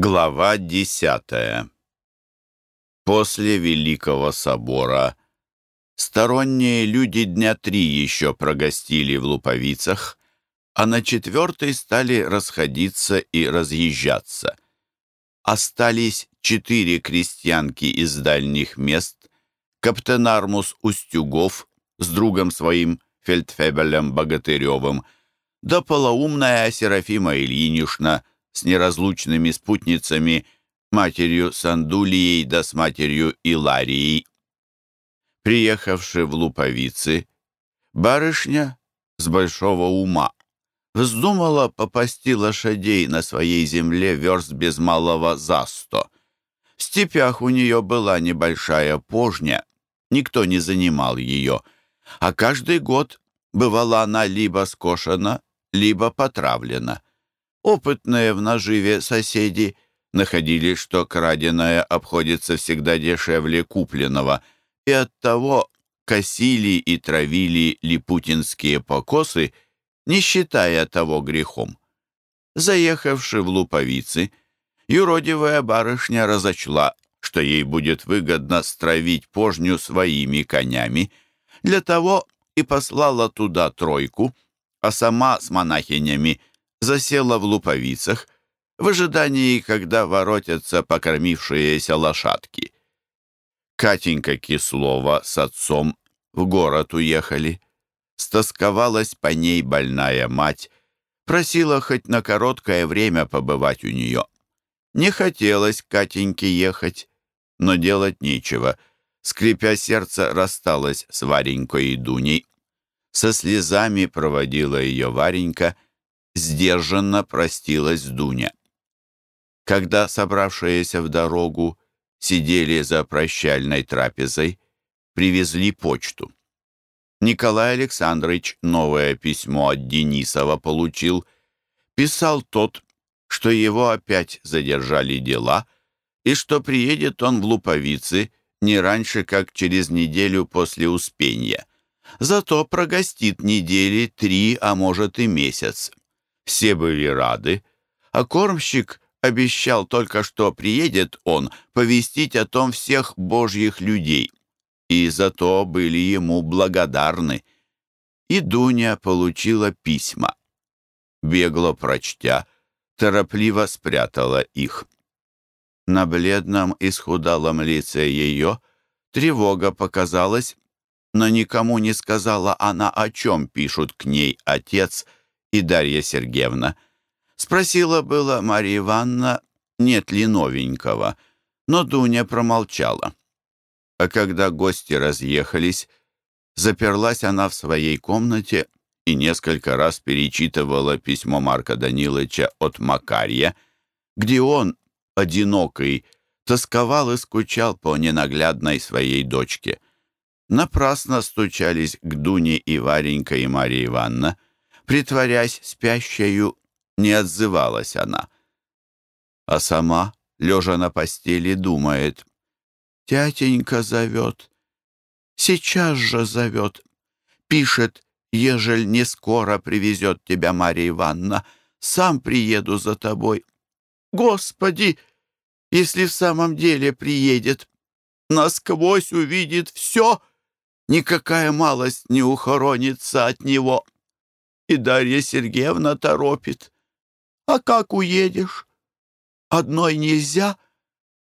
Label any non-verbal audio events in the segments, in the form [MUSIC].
Глава десятая После Великого Собора сторонние люди дня три еще прогостили в Луповицах, а на четвертый стали расходиться и разъезжаться. Остались четыре крестьянки из дальних мест, каптенармус Устюгов с другом своим Фельдфебелем Богатыревым, да полоумная Серафима Ильинишна – с неразлучными спутницами, матерью Сандулией да с матерью Иларией. Приехавши в Луповицы, барышня с большого ума вздумала попасти лошадей на своей земле верст без малого за сто. В степях у нее была небольшая пожня, никто не занимал ее, а каждый год бывала она либо скошена, либо потравлена. Опытные в наживе соседи находили, что краденое обходится всегда дешевле купленного, и оттого косили и травили липутинские покосы, не считая того грехом. Заехавши в Луповицы, юродивая барышня разочла, что ей будет выгодно стравить пожню своими конями, для того и послала туда тройку, а сама с монахинями засела в луповицах в ожидании, когда воротятся покормившиеся лошадки. Катенька Кислова с отцом в город уехали. Стосковалась по ней больная мать, просила хоть на короткое время побывать у нее. Не хотелось Катеньке ехать, но делать нечего. Скрипя сердце, рассталась с Варенькой и Дуней. Со слезами проводила ее Варенька — сдержанно простилась Дуня. Когда собравшиеся в дорогу сидели за прощальной трапезой, привезли почту. Николай Александрович новое письмо от Денисова получил. Писал тот, что его опять задержали дела и что приедет он в Луповицы не раньше, как через неделю после Успения. Зато прогостит недели три, а может и месяц. Все были рады, а кормщик обещал только, что приедет он повестить о том всех божьих людей, и зато были ему благодарны. И Дуня получила письма. Бегло прочтя, торопливо спрятала их. На бледном и схудалом лице ее тревога показалась, но никому не сказала она, о чем пишут к ней отец – и Дарья Сергеевна. Спросила было Марья Ивановна, нет ли новенького, но Дуня промолчала. А когда гости разъехались, заперлась она в своей комнате и несколько раз перечитывала письмо Марка Даниловича от Макарья, где он, одинокий, тосковал и скучал по ненаглядной своей дочке. Напрасно стучались к Дуне и Варенька и Марья Ивановна, Притворясь спящую, не отзывалась она. А сама, лежа на постели, думает. «Тятенька зовет. Сейчас же зовет. Пишет, ежель не скоро привезет тебя Марья Ивановна, сам приеду за тобой. Господи, если в самом деле приедет, насквозь увидит все, никакая малость не ухоронится от него» и Дарья Сергеевна торопит. А как уедешь? Одной нельзя,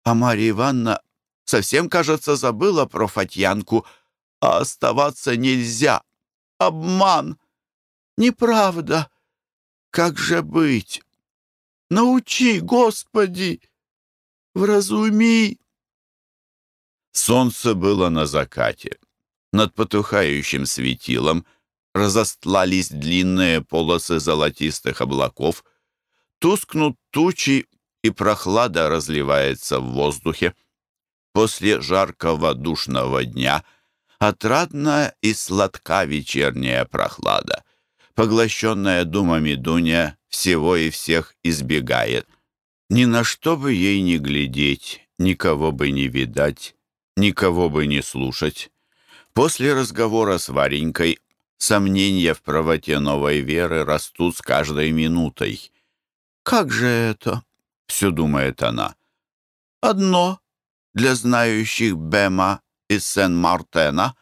а Марья Ивановна совсем, кажется, забыла про Фатьянку, а оставаться нельзя. Обман! Неправда! Как же быть? Научи, Господи! Вразуми!» Солнце было на закате. Над потухающим светилом — разостлались длинные полосы золотистых облаков, тускнут тучи, и прохлада разливается в воздухе. После жаркого душного дня отрадная и сладка вечерняя прохлада. Поглощенная думами Дуня всего и всех избегает. Ни на что бы ей не глядеть, никого бы не видать, никого бы не слушать. После разговора с Варенькой Сомнения в правоте новой веры растут с каждой минутой. «Как же это? все думает она. Одно для знающих Бема и Сен-Мартена,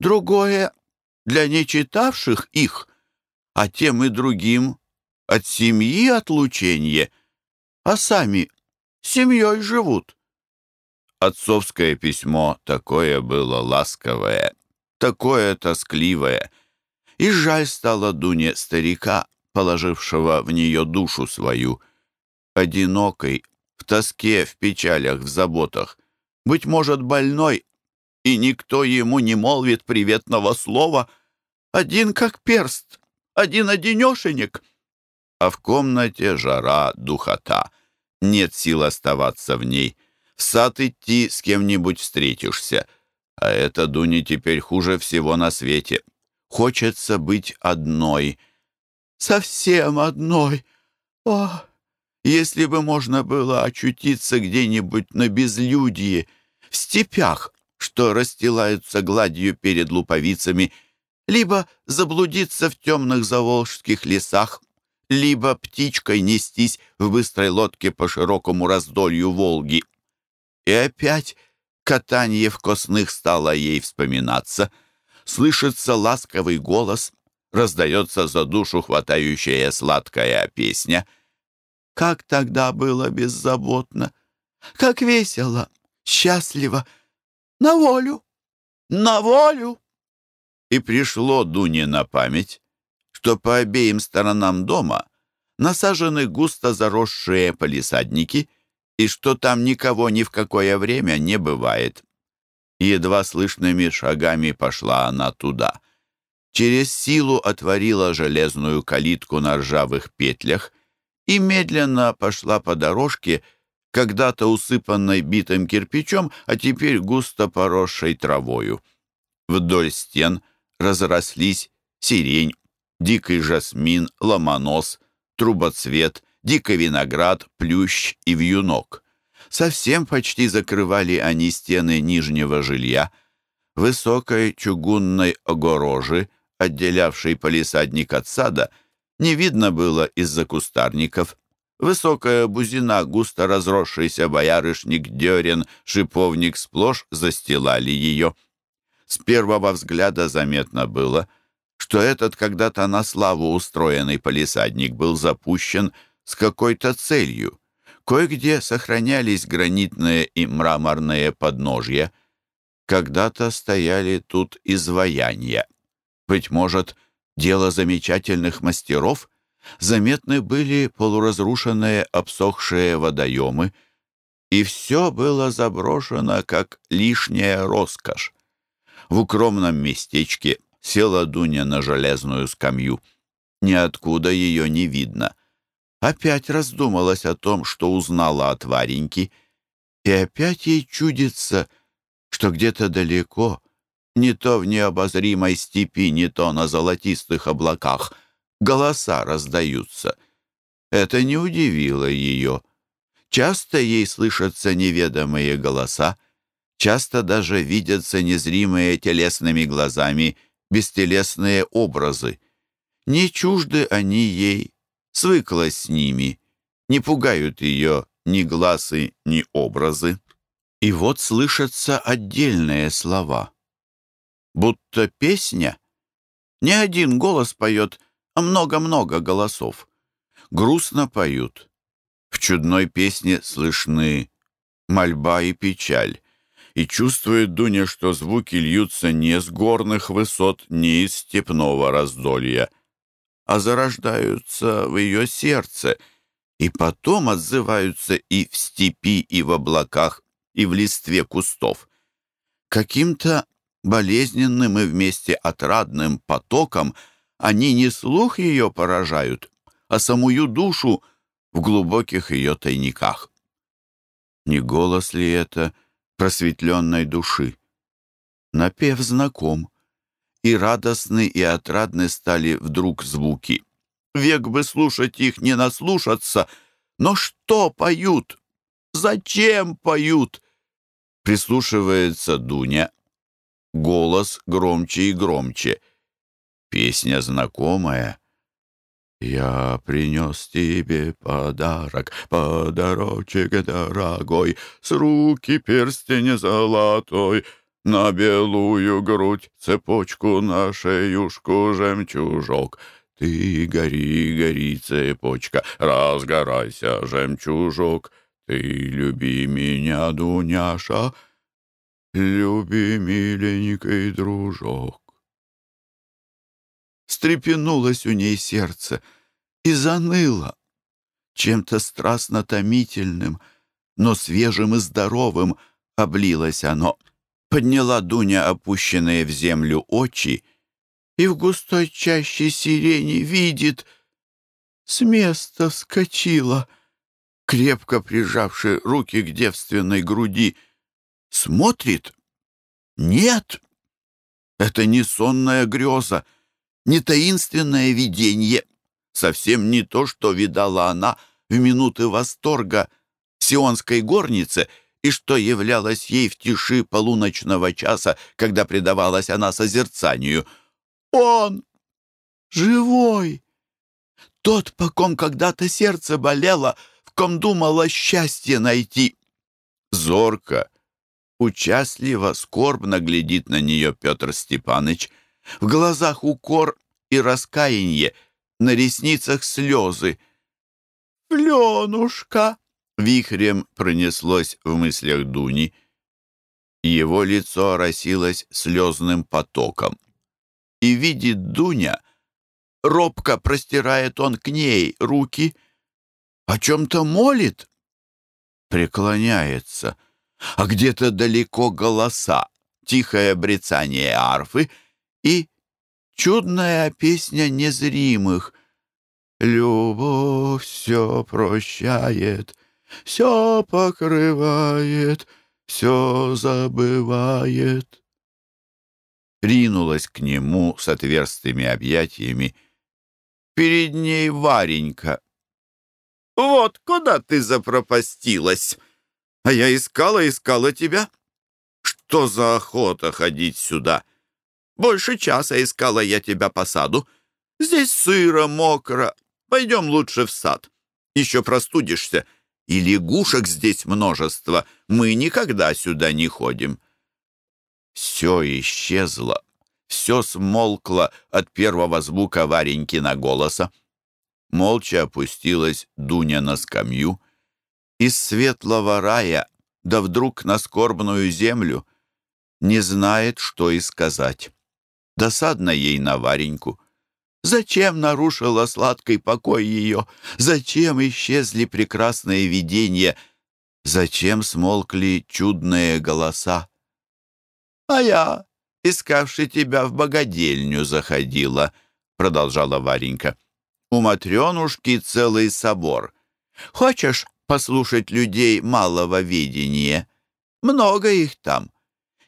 другое для нечитавших их, а тем и другим от семьи отлучение, а сами семьей живут. Отцовское письмо такое было ласковое, такое тоскливое, и жаль стало Дуне старика, положившего в нее душу свою, одинокой, в тоске, в печалях, в заботах, быть может, больной, и никто ему не молвит приветного слова, один как перст, один-одинешенек. А в комнате жара, духота, нет сил оставаться в ней. В сад идти с кем-нибудь встретишься, а это Дуне теперь хуже всего на свете. Хочется быть одной, совсем одной. О, если бы можно было очутиться где-нибудь на безлюдье, в степях, что расстилаются гладью перед луповицами, либо заблудиться в темных заволжских лесах, либо птичкой нестись в быстрой лодке по широкому раздолью Волги. И опять катание в косных стало ей вспоминаться. Слышится ласковый голос, раздается за душу хватающая сладкая песня. Как тогда было беззаботно, как весело, счастливо, на волю, на волю. И пришло Дуне на память, что по обеим сторонам дома насажены густо заросшие полисадники и что там никого ни в какое время не бывает. Едва слышными шагами пошла она туда. Через силу отворила железную калитку на ржавых петлях и медленно пошла по дорожке, когда-то усыпанной битым кирпичом, а теперь густо поросшей травою. Вдоль стен разрослись сирень, дикий жасмин, ломонос, трубоцвет, дикий виноград, плющ и вьюнок. Совсем почти закрывали они стены нижнего жилья. Высокой чугунной огорожи, отделявшей полисадник от сада, не видно было из-за кустарников. Высокая бузина, густо разросшийся боярышник, дерен, шиповник сплошь застилали ее. С первого взгляда заметно было, что этот когда-то на славу устроенный полисадник был запущен с какой-то целью. Кое-где сохранялись гранитные и мраморные подножья. Когда-то стояли тут изваяния. Быть может, дело замечательных мастеров — заметны были полуразрушенные обсохшие водоемы, и все было заброшено, как лишняя роскошь. В укромном местечке села Дуня на железную скамью. Ниоткуда ее не видно. Опять раздумалась о том, что узнала от Вареньки, и опять ей чудится, что где-то далеко, не то в необозримой степи, не то на золотистых облаках — голоса раздаются. Это не удивило ее. Часто ей слышатся неведомые голоса, часто даже видятся незримые телесными глазами бестелесные образы. Не чужды они ей, свыклась с ними, не пугают ее ни глазы, ни образы. И вот слышатся отдельные слова. Будто песня. Не один голос поет много-много голосов. Грустно поют. В чудной песне слышны мольба и печаль. И чувствует Дуня, что звуки льются не с горных высот, не из степного раздолья, а зарождаются в ее сердце и потом отзываются и в степи, и в облаках, и в листве кустов. Каким-то болезненным и вместе отрадным потоком — они не слух ее поражают, а самую душу в глубоких ее тайниках. Не голос ли это просветленной души? Напев знаком, и радостны и отрадны стали вдруг звуки. Век бы слушать их, не наслушаться, но что поют? Зачем поют? Прислушивается Дуня. Голос громче и громче — Песня знакомая. Я принес тебе подарок, подарочек дорогой, С руки перстень золотой, На белую грудь цепочку, на шеюшку жемчужок. Ты гори, гори, цепочка, разгорайся, жемчужок. Ты люби меня, Дуняша, люби, миленький дружок встрепенулось у ней сердце и заныло. Чем-то страстно томительным, но свежим и здоровым облилось оно. Подняла Дуня опущенные в землю очи и в густой чаще сирени видит, с места вскочила, крепко прижавши руки к девственной груди. Смотрит? Нет, это не сонная греза, не таинственное видение, совсем не то, что видала она в минуты восторга сионской горнице и что являлось ей в тиши полуночного часа, когда предавалась она созерцанию. Он живой! Тот, по ком когда-то сердце болело, в ком думала счастье найти. Зорко, участливо, скорбно глядит на нее Петр Степаныч — в глазах укор и раскаяние, на ресницах слезы. «Пленушка!» — вихрем пронеслось в мыслях Дуни. Его лицо оросилось слезным потоком. И видит Дуня, робко простирает он к ней руки, о чем-то молит, преклоняется, а где-то далеко голоса, тихое брецание арфы — и чудная песня незримых. Любовь все прощает, все покрывает, все забывает. Ринулась к нему с отверстыми объятиями. Перед ней Варенька. «Вот куда ты запропастилась! А я искала, искала тебя. Что за охота ходить сюда?» Больше часа искала я тебя по саду. Здесь сыро, мокро. Пойдем лучше в сад. Еще простудишься. И лягушек здесь множество. Мы никогда сюда не ходим». Все исчезло. Все смолкло от первого звука Варенькина голоса. Молча опустилась Дуня на скамью. Из светлого рая, да вдруг на скорбную землю, не знает, что и сказать. Досадно ей на Вареньку. Зачем нарушила сладкий покой ее? Зачем исчезли прекрасные видения? Зачем смолкли чудные голоса? А я, искавши тебя в богадельню, заходила, продолжала Варенька. У Матренушки целый собор. Хочешь послушать людей малого видения? Много их там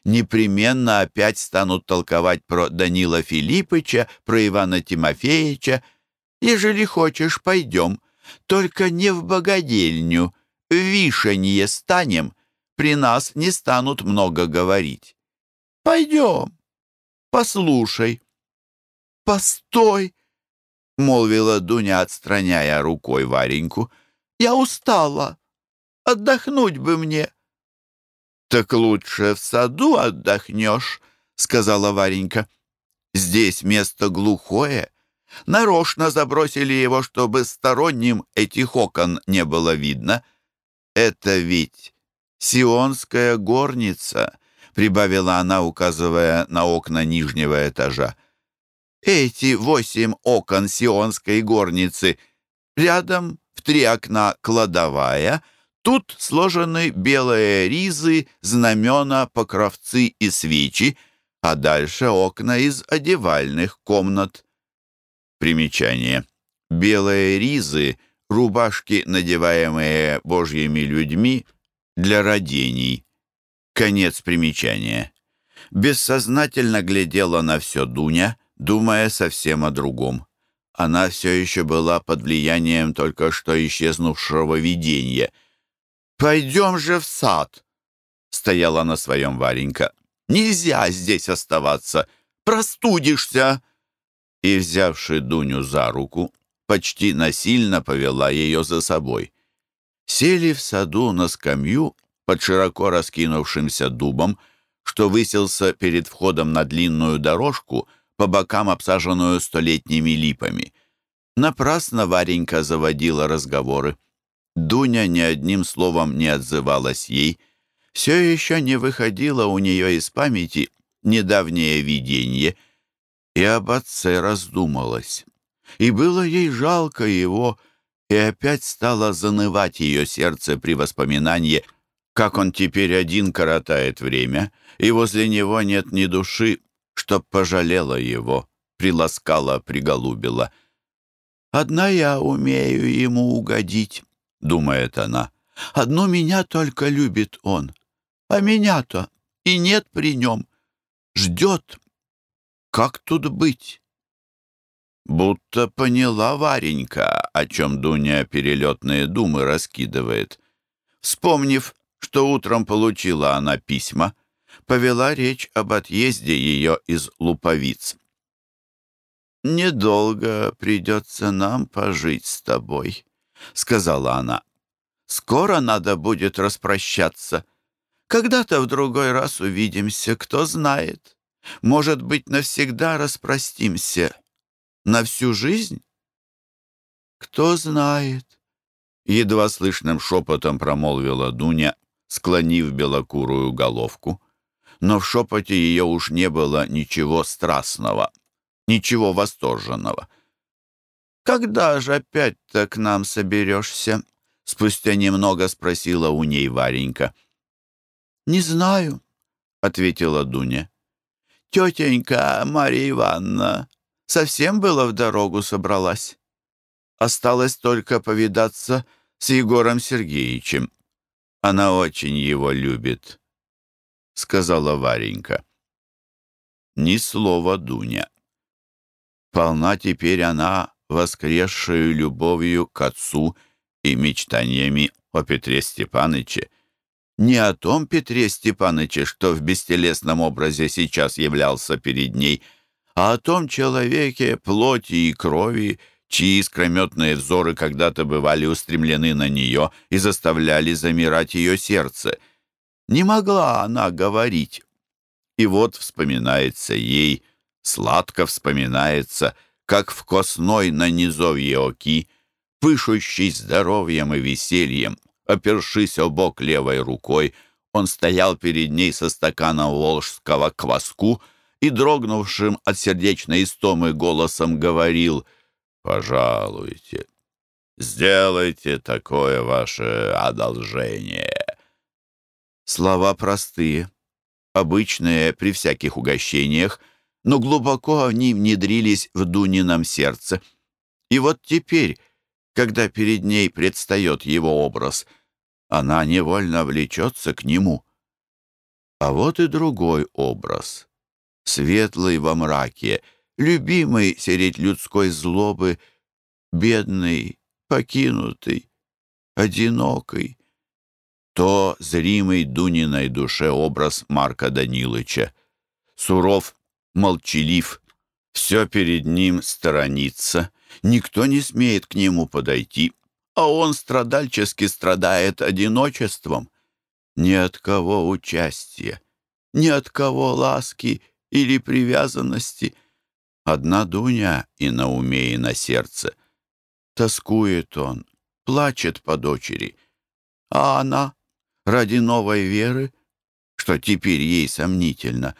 непременно опять станут толковать про Данила Филиппыча, про Ивана Тимофеевича. Ежели хочешь, пойдем, только не в богадельню, в вишенье станем, при нас не станут много говорить. Пойдем, послушай. Постой, — молвила Дуня, отстраняя рукой Вареньку. Я устала, отдохнуть бы мне. «Так лучше в саду отдохнешь», — сказала Варенька. «Здесь место глухое. Нарочно забросили его, чтобы сторонним этих окон не было видно. Это ведь Сионская горница», — прибавила она, указывая на окна нижнего этажа. «Эти восемь окон Сионской горницы рядом в три окна кладовая — Тут сложены белые ризы, знамена, покровцы и свечи, а дальше окна из одевальных комнат. Примечание. Белые ризы — рубашки, надеваемые божьими людьми для родений. Конец примечания. Бессознательно глядела на все Дуня, думая совсем о другом. Она все еще была под влиянием только что исчезнувшего видения — «Пойдем же в сад!» — стояла на своем Варенька. «Нельзя здесь оставаться! Простудишься!» И, взявши Дуню за руку, почти насильно повела ее за собой. Сели в саду на скамью под широко раскинувшимся дубом, что высился перед входом на длинную дорожку, по бокам обсаженную столетними липами. Напрасно Варенька заводила разговоры. Дуня ни одним словом не отзывалась ей. Все еще не выходило у нее из памяти недавнее видение, и об отце раздумалась. И было ей жалко его, и опять стало занывать ее сердце при воспоминании, как он теперь один коротает время, и возле него нет ни души, чтоб пожалела его, приласкала, приголубила. «Одна я умею ему угодить», — думает она. «Одну меня только любит он, а меня-то и нет при нем. Ждет. Как тут быть?» Будто поняла Варенька, о чем Дуня перелетные думы раскидывает. Вспомнив, что утром получила она письма, повела речь об отъезде ее из Луповиц. «Недолго придется нам пожить с тобой», — сказала она. «Скоро надо будет распрощаться. Когда-то в другой раз увидимся, кто знает. Может быть, навсегда распростимся на всю жизнь? Кто знает? Едва слышным шепотом промолвила Дуня, склонив белокурую головку. Но в шепоте ее уж не было ничего страстного, ничего восторженного. «Когда же опять-то к нам соберешься?» Спустя немного спросила у ней Варенька. «Не знаю», — ответила Дуня. «Тетенька Марья Ивановна совсем было в дорогу собралась. Осталось только повидаться с Егором Сергеевичем. Она очень его любит, — сказала Варенька. Ни слова Дуня. Полна теперь она воскресшую любовью к отцу и мечтаниями о Петре Степаныче, не о том Петре Степаныче, что в бестелесном образе сейчас являлся перед ней, — а о том человеке плоти и крови, чьи искрометные взоры когда-то бывали устремлены на нее и заставляли замирать ее сердце. Не могла она говорить. И вот вспоминается ей, сладко вспоминается, как в косной на низовье оки, пышущий здоровьем и весельем, опершись о бок левой рукой, он стоял перед ней со стаканом волжского кваску — и дрогнувшим от сердечной истомы голосом говорил «Пожалуйте, сделайте такое ваше одолжение». Слова простые, обычные при всяких угощениях, но глубоко они внедрились в Дунином сердце. И вот теперь, когда перед ней предстает его образ, она невольно влечется к нему. А вот и другой образ — светлый во мраке, любимый средь людской злобы, бедный, покинутый, одинокий. То зримый Дуниной душе образ Марка Данилыча. Суров, молчалив, все перед ним сторонится, никто не смеет к нему подойти, а он страдальчески страдает одиночеством. Ни от кого участия, ни от кого ласки или привязанности. Одна Дуня и на уме, и на сердце. Тоскует он, плачет по дочери. А она, ради новой веры, что теперь ей сомнительно,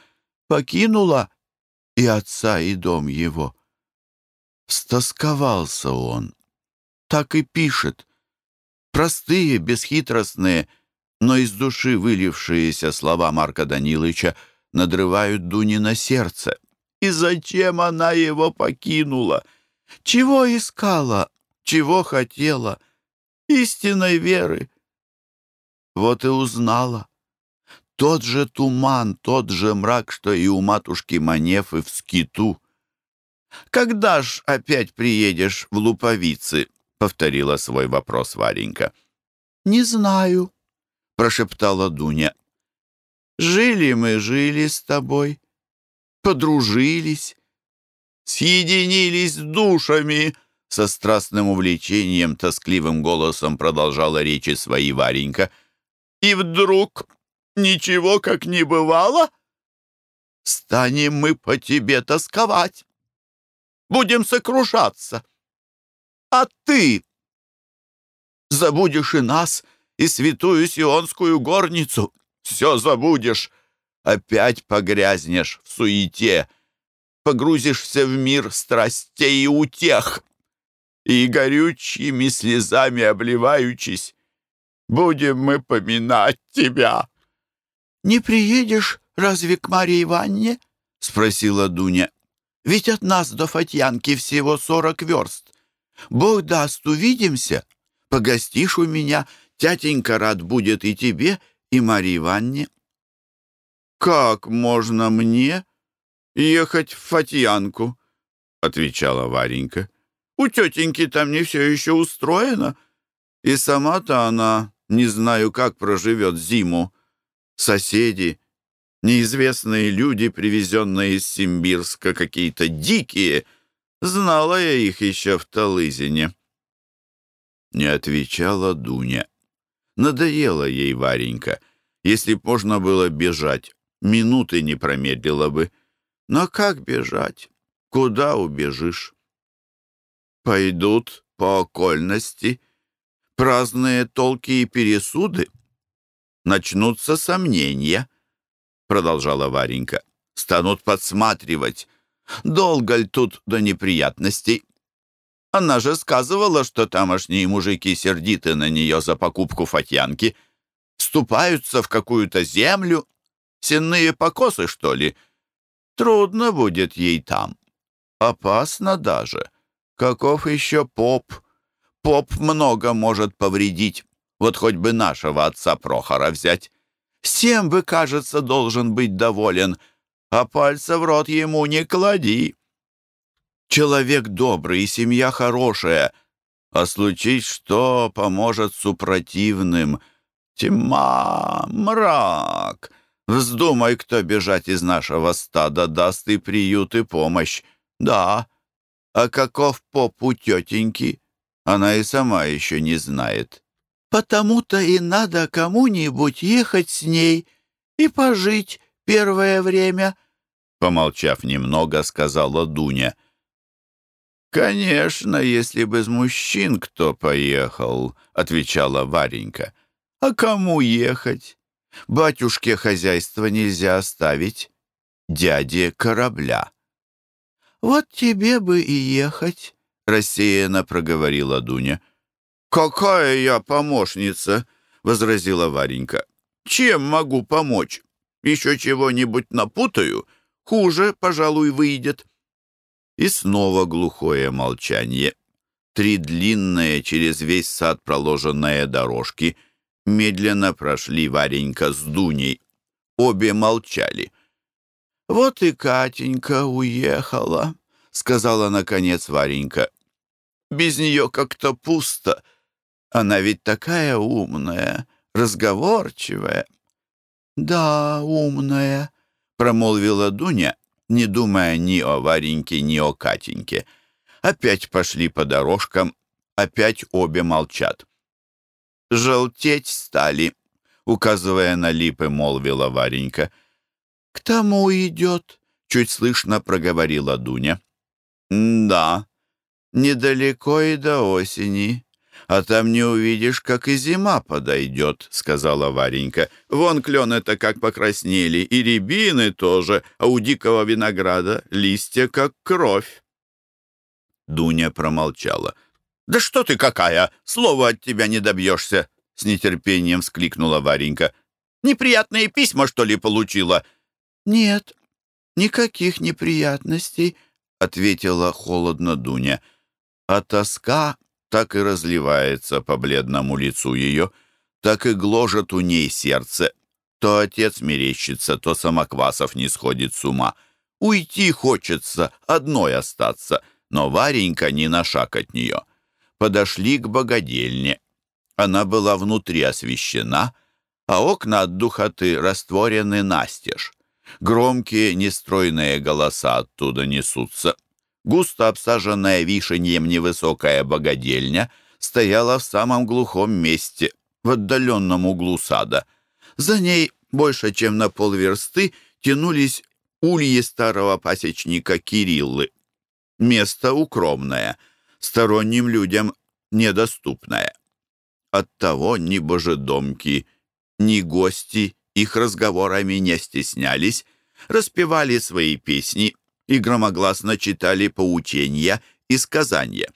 покинула и отца, и дом его. Стосковался он. Так и пишет. Простые, бесхитростные, но из души вылившиеся слова Марка Даниловича — надрывают Дуни на сердце. И зачем она его покинула? Чего искала? Чего хотела? Истинной веры. Вот и узнала. Тот же туман, тот же мрак, что и у матушки Манефы в скиту. «Когда ж опять приедешь в Луповицы?» — повторила свой вопрос Варенька. «Не знаю», — прошептала Дуня. Жили мы, жили с тобой, подружились, съединились душами, со страстным увлечением, тоскливым голосом продолжала речи свои Варенька. «И вдруг ничего как не бывало? Станем мы по тебе тосковать, будем сокрушаться. А ты забудешь и нас, и святую Сионскую горницу. Все забудешь, опять погрязнешь в суете, погрузишься в мир страстей и утех, и горючими слезами обливаючись, будем мы поминать тебя. «Не приедешь разве к Марье Ивановне?» — спросила Дуня. «Ведь от нас до Фатьянки всего сорок верст. Бог даст, увидимся. Погостишь у меня, тятенька рад будет и тебе, и Марье Ивановне». «Как можно мне ехать в Фатьянку?» — отвечала Варенька. «У тетеньки там не все еще устроено, и сама-то она, не знаю, как проживет зиму. Соседи, неизвестные люди, привезенные из Симбирска, какие-то дикие. Знала я их еще в Талызине». Не отвечала Дуня. Надоела ей Варенька. Если б можно было бежать, минуты не промедлила бы. Но как бежать? Куда убежишь? Пойдут по окольности, праздные толки и пересуды. Начнутся сомнения, продолжала Варенька. Станут подсматривать. Долго ли тут до неприятностей? Она же сказывала, что тамошние мужики сердиты на нее за покупку фатьянки. Вступаются в какую-то землю. Сенные покосы, что ли? Трудно будет ей там. Опасно даже. Каков еще поп? Поп много может повредить. Вот хоть бы нашего отца Прохора взять. Всем бы, кажется, должен быть доволен, а пальца в рот ему не клади. Человек добрый и семья хорошая, а случись что, поможет супротивным. Тьма, мрак. Вздумай, кто бежать из нашего стада, даст и приют, и помощь. Да, а каков поп у тетеньки, она и сама еще не знает. Потому-то и надо кому-нибудь ехать с ней и пожить первое время, — помолчав немного, сказала Дуня. — «Конечно, если бы из мужчин кто поехал», — отвечала Варенька. «А кому ехать? Батюшке хозяйство нельзя оставить, дяде корабля». «Вот тебе бы и ехать», — рассеянно проговорила Дуня. «Какая я помощница?» — возразила Варенька. «Чем могу помочь? Еще чего-нибудь напутаю? Хуже, пожалуй, выйдет». И снова глухое молчание. Три длинные через весь сад проложенные дорожки медленно прошли Варенька с Дуней. Обе молчали. «Вот и Катенька уехала», — сказала наконец Варенька. «Без нее как-то пусто. Она ведь такая умная, разговорчивая». «Да, умная», — промолвила Дуня не думая ни о Вареньке, ни о Катеньке. Опять пошли по дорожкам, опять обе молчат. «Желтеть стали», — указывая на липы, молвила Варенька. «К тому идет», — чуть слышно проговорила Дуня. «Да, недалеко и до осени», а там не увидишь, как и зима подойдет», — сказала Варенька. «Вон клены-то как покраснели, и рябины тоже, а у дикого винограда листья как кровь». Дуня промолчала. «Да что ты какая! Слова от тебя не добьешься!» — с нетерпением вскликнула Варенька. «Неприятные письма, что ли, получила?» «Нет, никаких неприятностей», — ответила холодно Дуня. «А тоска так и разливается по бледному лицу ее, так и гложет у ней сердце. То отец мерещится, то Самоквасов не сходит с ума. Уйти хочется, одной остаться, но Варенька не на шаг от нее. Подошли к богадельне. Она была внутри освещена, а окна от духоты растворены настежь. Громкие, нестройные голоса оттуда несутся. Густо обсаженная вишеньем невысокая богадельня стояла в самом глухом месте, в отдаленном углу сада. За ней больше чем на полверсты тянулись ульи старого пасечника Кириллы. Место укромное, сторонним людям недоступное. Оттого ни божедомки, ни гости их разговорами не стеснялись, распевали свои песни и громогласно читали поучения и сказания.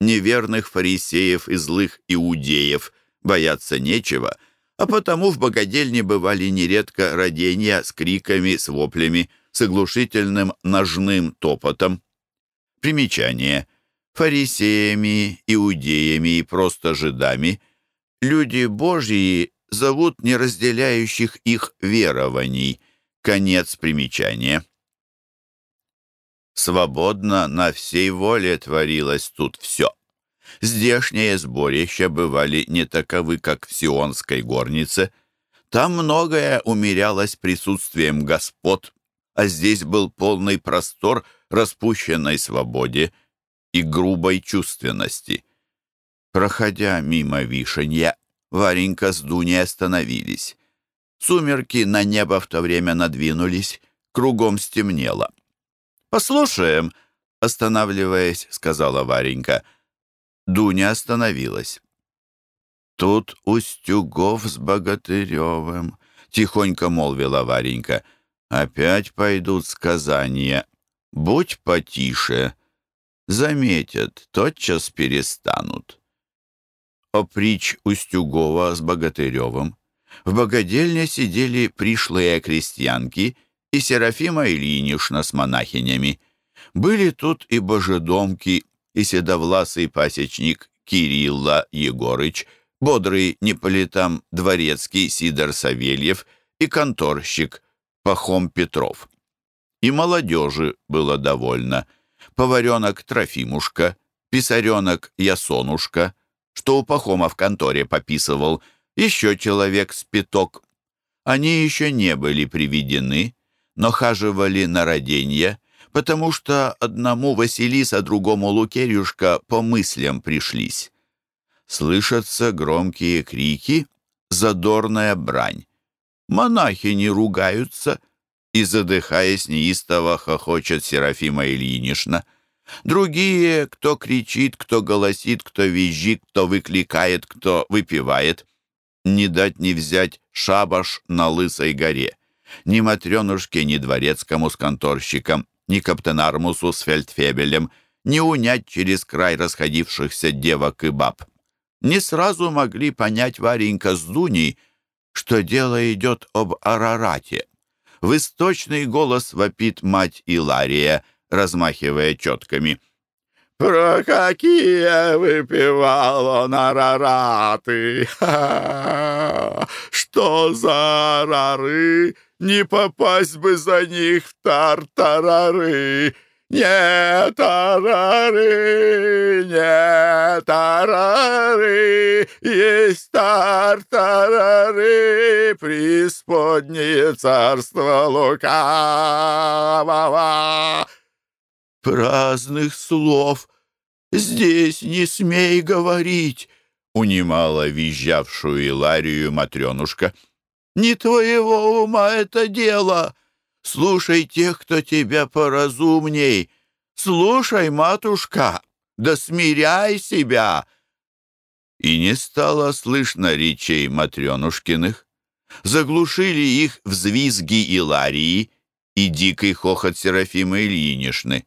Неверных фарисеев и злых иудеев бояться нечего, а потому в богадельне бывали нередко родения с криками, с воплями, с оглушительным ножным топотом. Примечание. Фарисеями, иудеями и просто жидами люди Божьи зовут неразделяющих их верований. Конец примечания. Свободно на всей воле творилось тут все. Здешние сборища бывали не таковы, как в Сионской горнице. Там многое умерялось присутствием господ, а здесь был полный простор распущенной свободе и грубой чувственности. Проходя мимо вишенья, Варенька с Дуней остановились. Сумерки на небо в то время надвинулись, кругом стемнело. «Послушаем», — останавливаясь, сказала Варенька. Дуня остановилась. «Тут Устюгов с Богатыревым», — тихонько молвила Варенька. «Опять пойдут сказания. Будь потише. Заметят, тотчас перестанут». Оприч Устюгова с Богатыревым. В богадельне сидели пришлые крестьянки и Серафима Ильинична с монахинями. Были тут и божедомки, и седовласый пасечник Кирилла Егорыч, бодрый не дворецкий Сидор Савельев и конторщик Пахом Петров. И молодежи было довольно. Поваренок Трофимушка, писаренок Ясонушка, что у Пахома в конторе пописывал, еще человек с пяток. Они еще не были приведены, но хаживали на роденье, потому что одному Василиса, другому Лукерюшка по мыслям пришлись. Слышатся громкие крики, задорная брань. Монахи не ругаются, и, задыхаясь неистово, хохочет Серафима Ильинична. Другие, кто кричит, кто голосит, кто визжит, кто выкликает, кто выпивает. Не дать не взять шабаш на Лысой горе. Ни Матренушке, ни Дворецкому с конторщиком ни Каптенармусу с фельдфебелем не унять через край расходившихся девок и баб. Не сразу могли понять Варенька с Дуней, что дело идет об Арарате. В источный голос вопит мать Илария, размахивая четками. «Про какие выпивал он арараты! [LAUGHS] Что за арары!» Не попасть бы за них в тартарары. Не тарары, не тарары, есть тартарары, преисподнее царство лукавого. Праздных слов здесь не смей говорить, унимала визжавшую Иларию Матренушка. Не твоего ума это дело. Слушай тех, кто тебя поразумней. Слушай, матушка, да смиряй себя. И не стало слышно речей Матренушкиных. Заглушили их взвизги Иларии и дикий хохот Серафимы Ильинишны.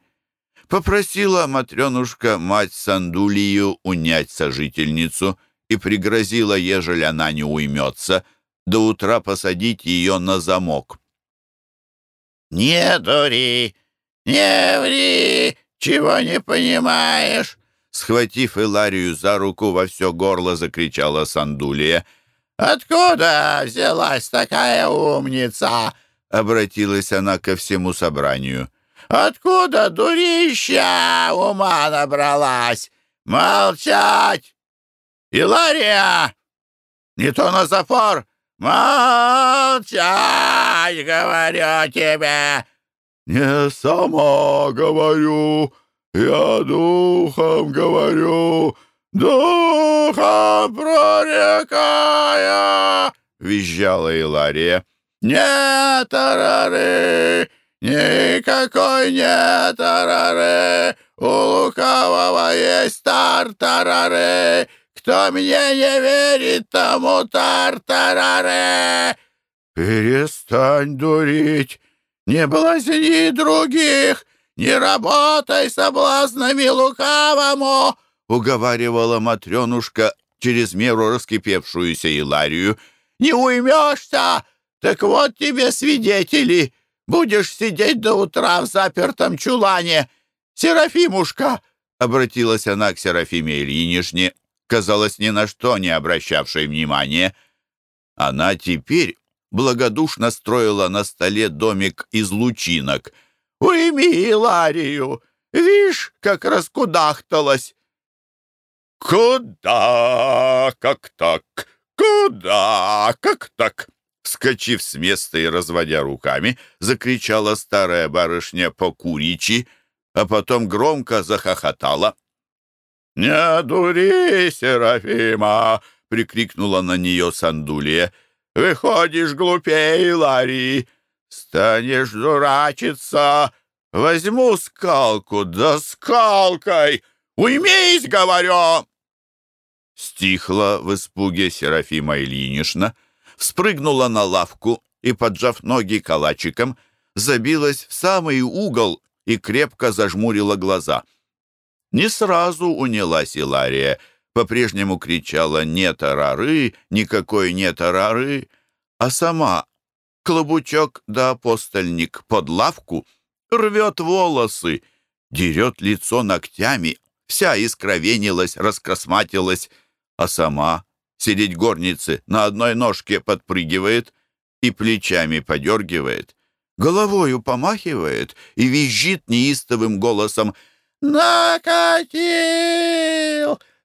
Попросила Матренушка мать Сандулию унять сожительницу и пригрозила, ежели она не уймется, до утра посадить ее на замок. «Не дури, не ври, чего не понимаешь!» Схватив Иларию за руку, во все горло закричала Сандулия. «Откуда взялась такая умница?» Обратилась она ко всему собранию. «Откуда дурища ума набралась? Молчать! Илария! Не то на запор, «Молчать, говорю тебе!» «Не сама говорю, Я духом говорю, духом прорекая!» — визжала Илария. «Нет, тарары! Никакой нет тарары! У лукавого есть тартарары! Кто мне не верит, тому тартарары!» «Перестань дурить! Не блазни других! Не работай соблазнами лукавому!» — уговаривала Матренушка через меру раскипевшуюся Иларию. «Не уймешься! Так вот тебе свидетели! Будешь сидеть до утра в запертом чулане! Серафимушка!» — обратилась она к Серафиме Ильинишне, казалось, ни на что не обращавшей внимания. Она теперь благодушно строила на столе домик из лучинок. «Уйми Иларию! Вишь, как раскудахталась!» «Куда? Как так? Куда? Как так?» Вскочив с места и разводя руками, закричала старая барышня по куричи, а потом громко захохотала. «Не дури, Серафима!» — прикрикнула на нее Сандулия. «Выходишь глупее, Ларри! Станешь дурачиться! Возьму скалку, да скалкой! Уймись, говорю!» Стихла в испуге Серафима Ильинична, спрыгнула на лавку и, поджав ноги калачиком, забилась в самый угол и крепко зажмурила глаза. Не сразу унялась Илария, по-прежнему кричала «нет арары, никакой нет арары», а сама клобучок да апостольник под лавку рвет волосы, дерет лицо ногтями, вся искровенилась, раскосматилась, а сама сидеть горницы, на одной ножке подпрыгивает и плечами подергивает, головою помахивает и визжит неистовым голосом «Накатил!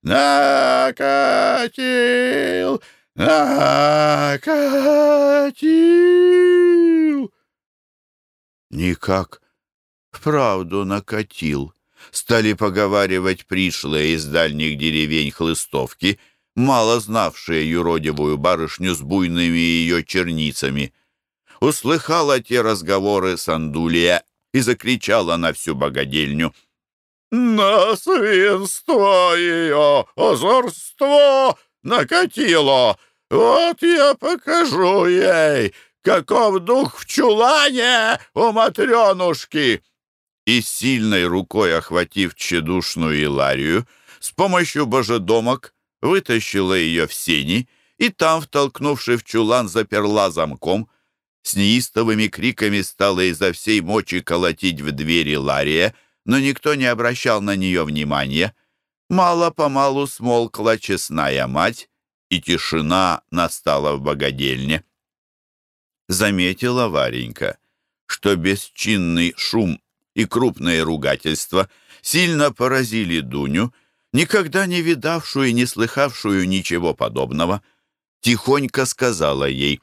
Накатил! Накатил!» Никак вправду накатил. Стали поговаривать пришлые из дальних деревень хлыстовки — мало знавшая юродивую барышню с буйными ее черницами. Услыхала те разговоры Сандулия и закричала на всю богадельню. «На свинство ее озорство накатило! Вот я покажу ей, каков дух в чулане у Матренушки!» И сильной рукой охватив тщедушную Иларию, с помощью божедомок вытащила ее в сени и там, втолкнувши в чулан, заперла замком. С неистовыми криками стала изо всей мочи колотить в двери Лария, но никто не обращал на нее внимания. Мало-помалу смолкла честная мать, и тишина настала в богадельне. Заметила Варенька, что бесчинный шум и крупные ругательства сильно поразили Дуню, никогда не видавшую и не слыхавшую ничего подобного, тихонько сказала ей,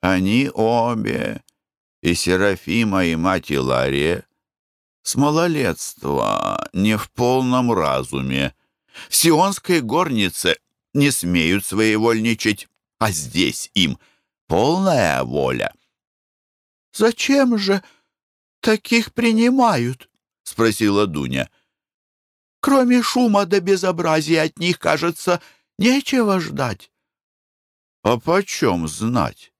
«Они обе, и Серафима, и мать Илария, с малолетства, не в полном разуме. В сионской горнице не смеют своевольничать, а здесь им полная воля». «Зачем же таких принимают?» — спросила Дуня. Кроме шума да безобразия от них, кажется, нечего ждать. А почем знать?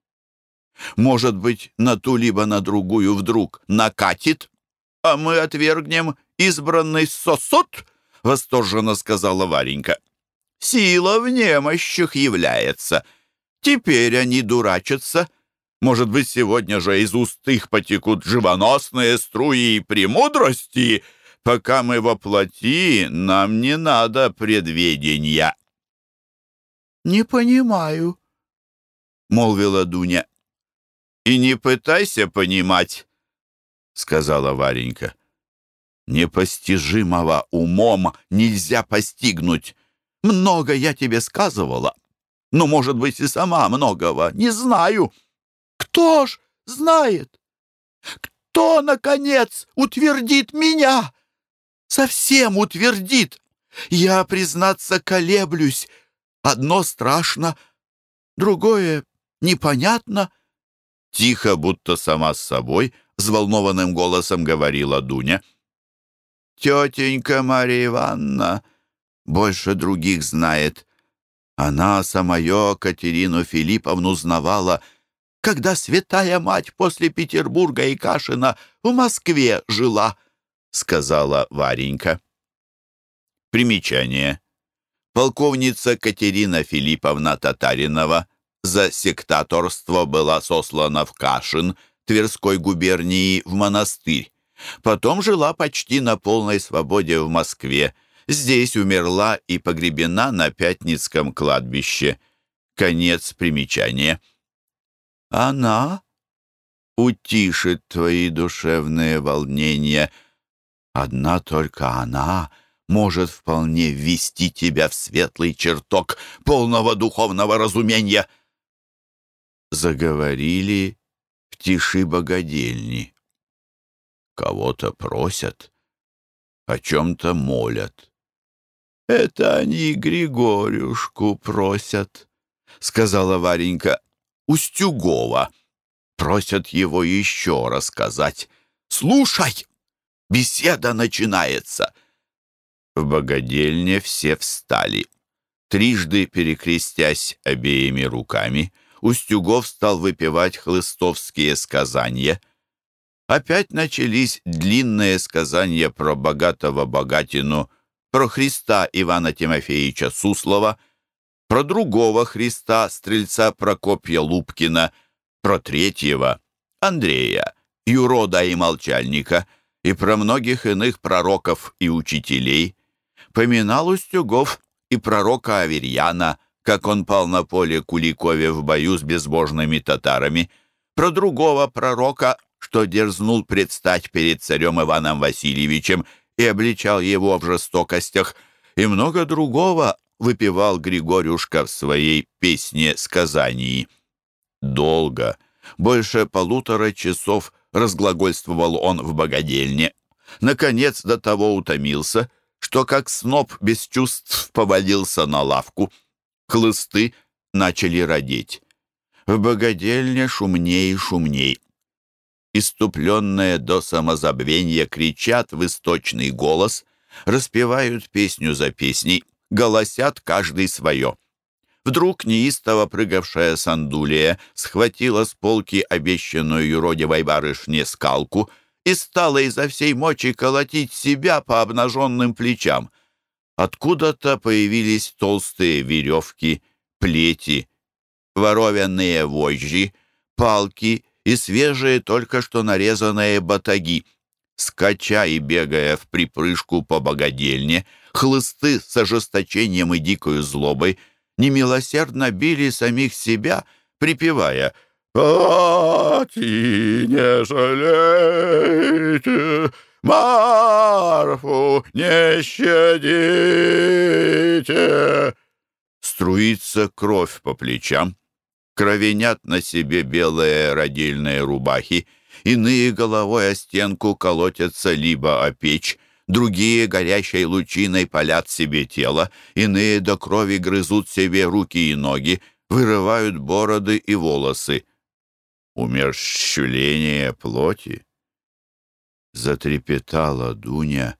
Может быть, на ту либо на другую вдруг накатит, а мы отвергнем избранный сосуд? Восторженно сказала Варенька. Сила в немощах является. Теперь они дурачатся. Может быть, сегодня же из уст их потекут живоносные струи премудрости, Пока мы воплоти, нам не надо предведения». «Не понимаю», — молвила Дуня. «И не пытайся понимать», — сказала Варенька. «Непостижимого умом нельзя постигнуть. Много я тебе сказывала, но, может быть, и сама многого не знаю. Кто ж знает? Кто, наконец, утвердит меня?» Совсем утвердит. Я, признаться, колеблюсь. Одно страшно, другое непонятно. Тихо, будто сама с собой, взволнованным голосом говорила Дуня. «Тетенька Марья Ивановна больше других знает. Она самое Катерину Филипповну знавала, когда святая мать после Петербурга и Кашина в Москве жила», — сказала Варенька. Примечание. Полковница Катерина Филипповна Татаринова за сектаторство была сослана в Кашин Тверской губернии в монастырь. Потом жила почти на полной свободе в Москве. Здесь умерла и погребена на Пятницком кладбище. Конец примечания. Она утишит твои душевные волнения. Одна только она может вполне ввести тебя в светлый чертог полного духовного разумения. Заговорили в тиши богадельни. Кого-то просят, о чем-то молят. «Это они Григорюшку просят», — сказала Варенька. «Устюгова. Просят его еще рассказать. Слушай, беседа начинается». В богадельне все встали. Трижды перекрестясь обеими руками, Устюгов стал выпивать хлыстовские сказания. Опять начались длинные сказания про богатого богатину — про Христа Ивана Тимофеевича Суслова, про другого Христа, стрельца Прокопья Лупкина, про третьего, Андрея, юрода и молчальника, и про многих иных пророков и учителей. Поминал Устюгов и пророка Аверьяна, как он пал на поле Куликове в бою с безбожными татарами, про другого пророка, что дерзнул предстать перед царем Иваном Васильевичем и обличал его в жестокостях, и много другого выпивал Григорюшка в своей песне-сказании. Долго, больше полутора часов разглагольствовал он в богадельне. Наконец до того утомился, что как сноп без чувств повалился на лавку. Хлысты начали родить. В богадельне шумней и шумней иступленные до самозабвения, кричат в источный голос, распевают песню за песней, голосят каждый свое. Вдруг неистово прыгавшая Сандулия схватила с полки обещанную юродивой барышне скалку и стала изо всей мочи колотить себя по обнаженным плечам. Откуда-то появились толстые веревки, плети, воровенные вожжи, палки и свежие, только что нарезанные батаги. Скача и бегая в припрыжку по богадельне, хлысты с ожесточением и дикою злобой немилосердно били самих себя, припевая «Пати не жалейте, Марфу не щадите!» Струится кровь по плечам, кровенят на себе белые родильные рубахи, иные головой о стенку колотятся либо о печь, другие горящей лучиной палят себе тело, иные до крови грызут себе руки и ноги, вырывают бороды и волосы. Умерщвление плоти. Затрепетала Дуня,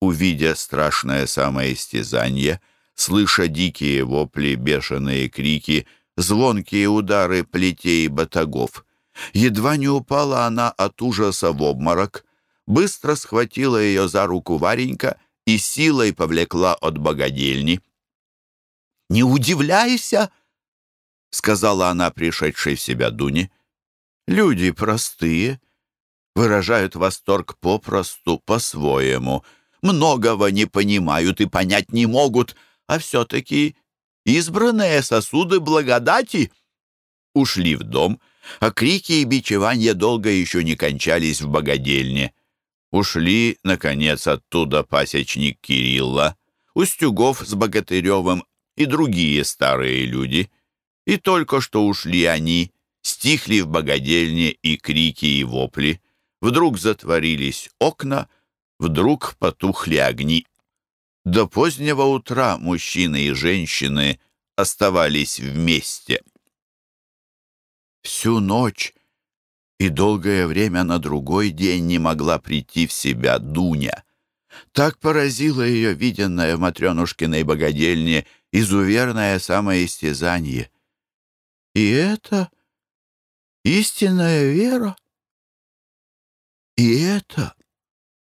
увидя страшное самоистязание, слыша дикие вопли, бешеные крики — звонкие удары плетей и батагов. Едва не упала она от ужаса в обморок, быстро схватила ее за руку Варенька и силой повлекла от богадельни. «Не удивляйся!» — сказала она, пришедшей в себя Дуне. «Люди простые, выражают восторг попросту, по-своему, многого не понимают и понять не могут, а все-таки избранные сосуды благодати. Ушли в дом, а крики и бичевания долго еще не кончались в богадельне. Ушли, наконец, оттуда пасечник Кирилла, Устюгов с Богатыревым и другие старые люди. И только что ушли они, стихли в богадельне и крики, и вопли. Вдруг затворились окна, вдруг потухли огни. До позднего утра мужчины и женщины оставались вместе. Всю ночь и долгое время на другой день не могла прийти в себя Дуня. Так поразило ее виденное в Матренушкиной богадельне изуверное самоистязание. И это истинная вера? И это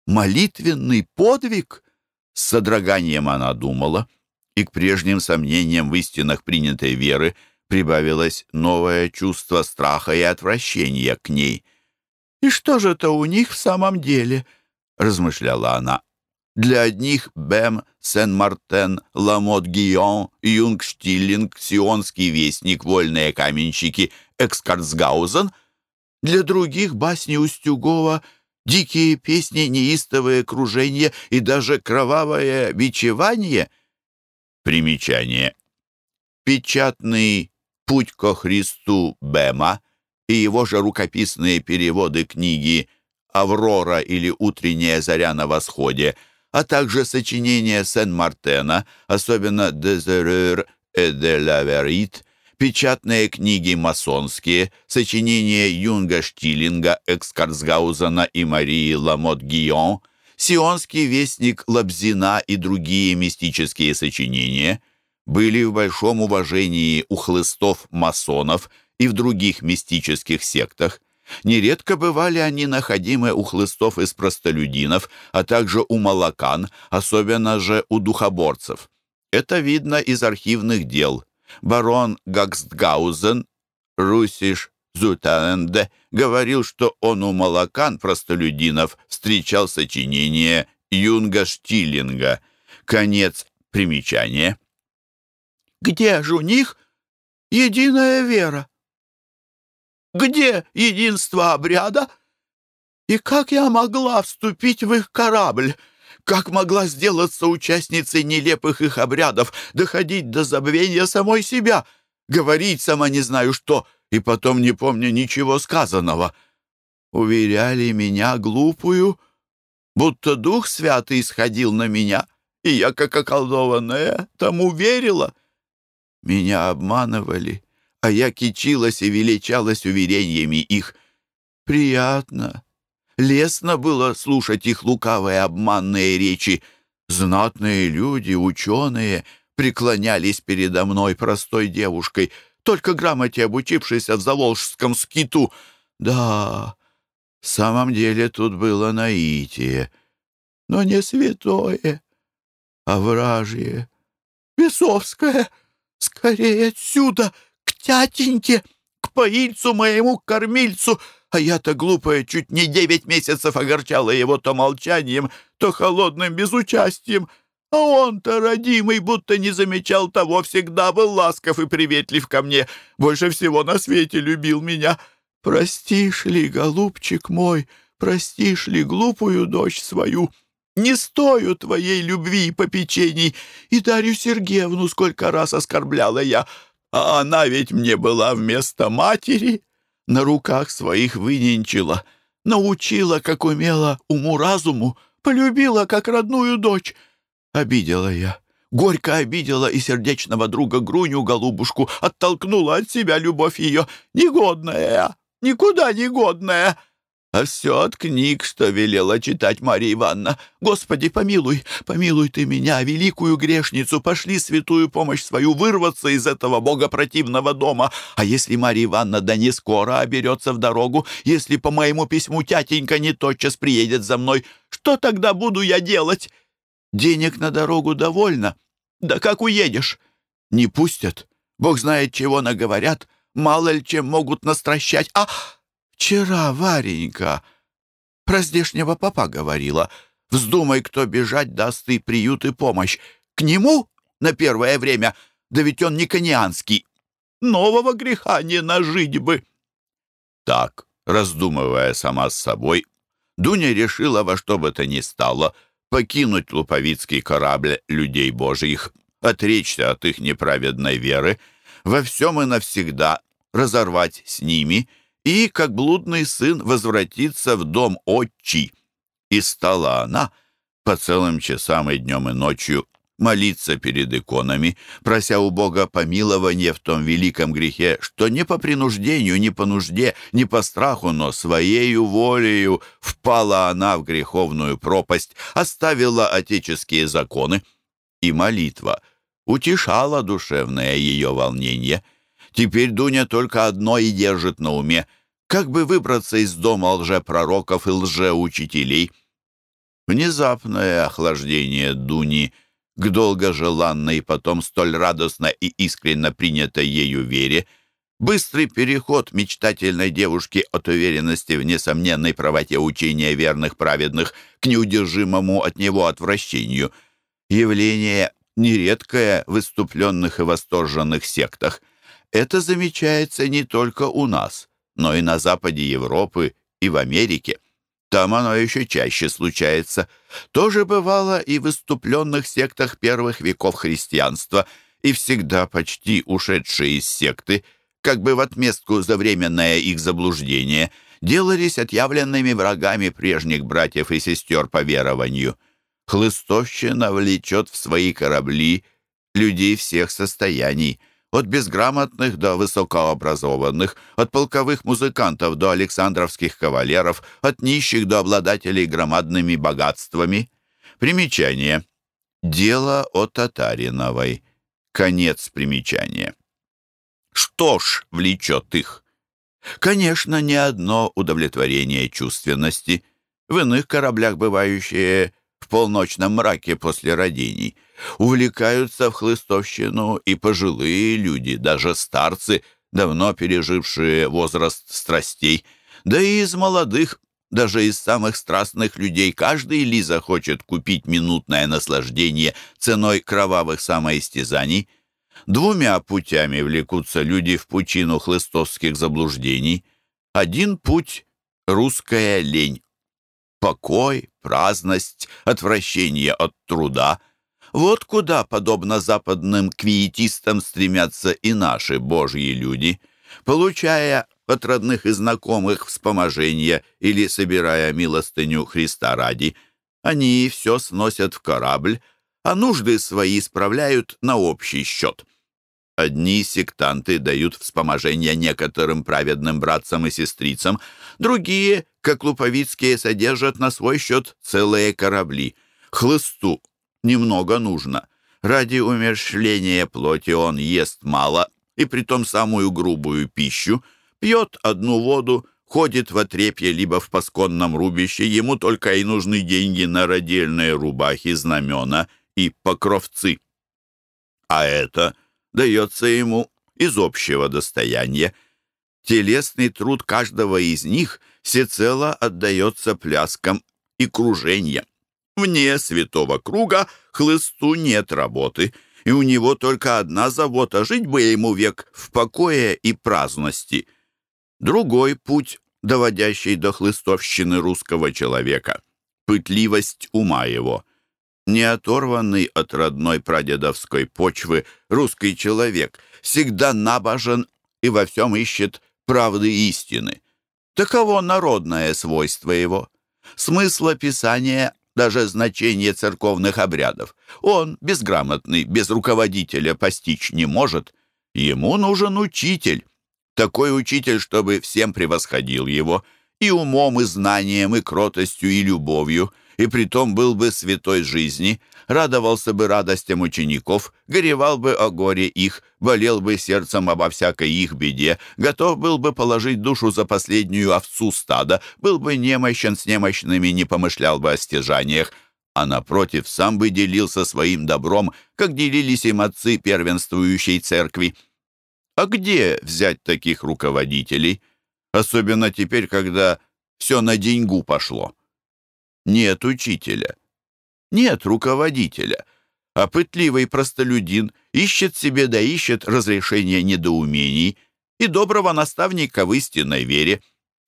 молитвенный подвиг? С содроганием она думала, и к прежним сомнениям в истинах принятой веры прибавилось новое чувство страха и отвращения к ней. «И что же это у них в самом деле?» — размышляла она. Для одних Бэм, Сен-Мартен, Ламот-Гийон, Юнгштиллинг, Сионский вестник, Вольные каменщики, Экскарцгаузен. Для других басни Устюгова, дикие песни, неистовые кружения и даже кровавое бичевание. Примечание. Печатный «Путь ко Христу» Бэма и его же рукописные переводы книги «Аврора» или «Утренняя заря на восходе» а также сочинения Сен-Мартена, особенно «Дезерер la Verite», печатные книги масонские, сочинения Юнга Штилинга, Экскарсгаузена и Марии Ламот-Гийон, Сионский вестник Лабзина и другие мистические сочинения были в большом уважении у хлыстов-масонов и в других мистических сектах, Нередко бывали они находимы у хлыстов из простолюдинов, а также у молокан, особенно же у духоборцев. Это видно из архивных дел. Барон Гакстгаузен, Русиш Зутаенде, говорил, что он у молокан простолюдинов встречал сочинение Юнга Штиллинга. Конец примечания. «Где же у них единая вера?» Где единство обряда? И как я могла вступить в их корабль? Как могла сделаться участницей нелепых их обрядов, доходить до забвения самой себя, говорить сама не знаю что, и потом не помню ничего сказанного? Уверяли меня глупую, будто Дух Святый исходил на меня, и я, как околдованная, тому верила. Меня обманывали, а я кичилась и величалась уверениями их. Приятно, лестно было слушать их лукавые обманные речи. Знатные люди, ученые, преклонялись передо мной простой девушкой, только грамоте обучившейся в Заволжском скиту. Да, в самом деле тут было наитие, но не святое, а вражье, бесовское. Скорее отсюда!» тятеньке, к поильцу моему кормильцу, а я-то глупая чуть не девять месяцев огорчала его то молчанием, то холодным безучастием, а он-то, родимый, будто не замечал того, всегда был ласков и приветлив ко мне, больше всего на свете любил меня. Простишь ли, голубчик мой, простишь ли глупую дочь свою?» Не стою твоей любви и попечений, и Дарью Сергеевну сколько раз оскорбляла я, а она ведь мне была вместо матери. На руках своих выненчила, научила, как умела, уму-разуму, полюбила, как родную дочь. Обидела я, горько обидела и сердечного друга Груню, голубушку, оттолкнула от себя любовь ее. Негодная, никуда негодная. А все от книг, что велела читать Марья Ивановна. Господи, помилуй, помилуй ты меня, великую грешницу, пошли святую помощь свою вырваться из этого богопротивного дома. А если Марья Ивановна да не скоро оберется в дорогу, если по моему письму тятенька не тотчас приедет за мной, что тогда буду я делать? Денег на дорогу довольно. Да как уедешь? Не пустят. Бог знает, чего наговорят. Мало ли чем могут настращать. А... Вчера Варенька про здешнего папа говорила. Вздумай, кто бежать, даст и приют, и помощь. К нему на первое время, да ведь он не конианский. Нового греха не нажить бы. Так, раздумывая сама с собой, Дуня решила во что бы то ни стало покинуть луповицкий корабль людей божьих, отречься от их неправедной веры, во всем и навсегда разорвать с ними — и, как блудный сын, возвратиться в дом отчий. И стала она по целым часам и днем и ночью молиться перед иконами, прося у Бога помилования в том великом грехе, что не по принуждению, не по нужде, не по страху, но своею волею впала она в греховную пропасть, оставила отеческие законы. И молитва утешала душевное ее волнение. Теперь Дуня только одно и держит на уме — как бы выбраться из дома лжепророков и лжеучителей. Внезапное охлаждение Дуни — к долгожеланной и потом столь радостно и искренно принятой ею вере, быстрый переход мечтательной девушки от уверенности в несомненной правоте учения верных праведных к неудержимому от него отвращению, явление нередкое в выступленных и восторженных сектах. Это замечается не только у нас, но и на западе Европы и в Америке. Там оно еще чаще случается. Тоже бывало и в выступленных сектах первых веков христианства, и всегда почти ушедшие из секты, как бы в отместку за временное их заблуждение, делались отъявленными врагами прежних братьев и сестер по верованию. Хлыстовщина влечет в свои корабли людей всех состояний – от безграмотных до высокообразованных, от полковых музыкантов до александровских кавалеров, от нищих до обладателей громадными богатствами. Примечание. Дело о Татариновой. Конец примечания. Что ж влечет их? Конечно, не одно удовлетворение чувственности. В иных кораблях бывающее в полночном мраке после родений. Увлекаются в хлыстовщину и пожилые люди, даже старцы, давно пережившие возраст страстей. Да и из молодых, даже из самых страстных людей, каждый ли захочет купить минутное наслаждение ценой кровавых самоистязаний. Двумя путями влекутся люди в пучину хлыстовских заблуждений. Один путь — русская лень покой, праздность, отвращение от труда. Вот куда, подобно западным квиетистам, стремятся и наши божьи люди, получая от родных и знакомых вспоможения или собирая милостыню Христа ради. Они все сносят в корабль, а нужды свои справляют на общий счет. Одни сектанты дают вспоможение некоторым праведным братцам и сестрицам, другие, как луповицкие, содержат на свой счет целые корабли. Хлысту немного нужно. Ради умершления плоти он ест мало, и притом самую грубую пищу, пьет одну воду, ходит в отрепье либо в пасконном рубище, ему только и нужны деньги на родельные рубахи, знамена и покровцы. А это дается ему из общего достояния. Телесный труд каждого из них всецело отдается пляскам и кружениям. Вне святого круга хлысту нет работы, и у него только одна забота — жить бы ему век в покое и праздности. Другой путь, доводящий до хлыстовщины русского человека — пытливость ума его — не оторванный от родной прадедовской почвы русский человек всегда набожен и во всем ищет правды истины. Таково народное свойство его. Смысла Писания, даже значение церковных обрядов, он, безграмотный, без руководителя, постичь не может. Ему нужен учитель. Такой учитель, чтобы всем превосходил его и умом, и знанием, и кротостью, и любовью, и притом был бы святой жизни, радовался бы радостям учеников, горевал бы о горе их, болел бы сердцем обо всякой их беде, готов был бы положить душу за последнюю овцу стада, был бы немощен с немощными, не помышлял бы о стяжаниях, а напротив, сам бы делился своим добром, как делились им отцы первенствующей церкви. А где взять таких руководителей? Особенно теперь, когда все на деньгу пошло. Нет учителя. Нет руководителя. А пытливый простолюдин ищет себе да ищет разрешения недоумений и доброго наставника в истинной вере.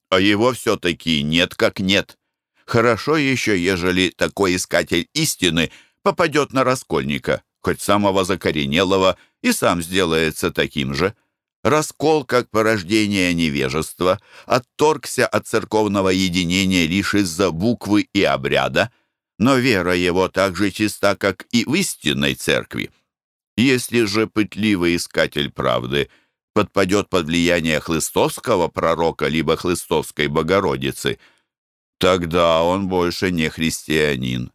А его все-таки нет как нет. Хорошо еще, ежели такой искатель истины попадет на раскольника, хоть самого закоренелого, и сам сделается таким же. Раскол, как порождение невежества, отторгся от церковного единения лишь из-за буквы и обряда, но вера его так же чиста, как и в истинной церкви. Если же пытливый искатель правды подпадет под влияние хлыстовского пророка либо хлыстовской Богородицы, тогда он больше не христианин.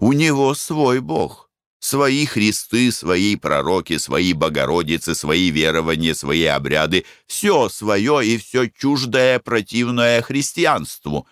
У него свой Бог. Свои Христы, свои пророки, свои Богородицы, свои верования, свои обряды — все свое и все чуждое, противное христианству.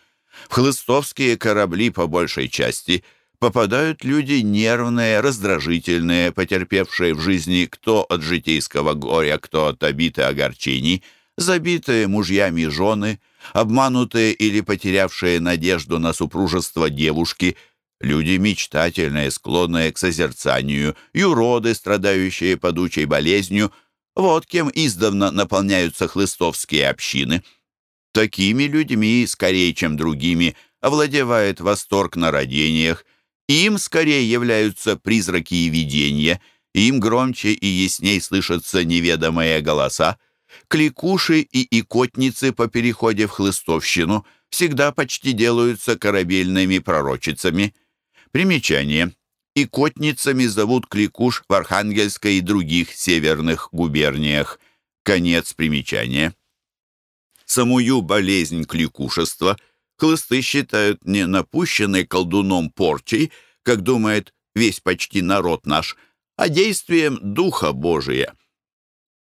В хлыстовские корабли по большей части попадают люди нервные, раздражительные, потерпевшие в жизни кто от житейского горя, кто от обиты огорчений, забитые мужьями жены, обманутые или потерявшие надежду на супружество девушки — Люди мечтательные, склонные к созерцанию, юроды, страдающие подучей болезнью, вот кем издавна наполняются хлыстовские общины. Такими людьми, скорее, чем другими, овладевает восторг на родениях, им скорее являются призраки и видения, им громче и ясней слышатся неведомые голоса. Кликуши и икотницы по переходе в хлыстовщину всегда почти делаются корабельными пророчицами – Примечание. Икотницами зовут кликуш в Архангельской и других северных губерниях. Конец примечания. Самую болезнь кликушества хлысты считают не напущенной колдуном порчей, как думает весь почти народ наш, а действием Духа Божия.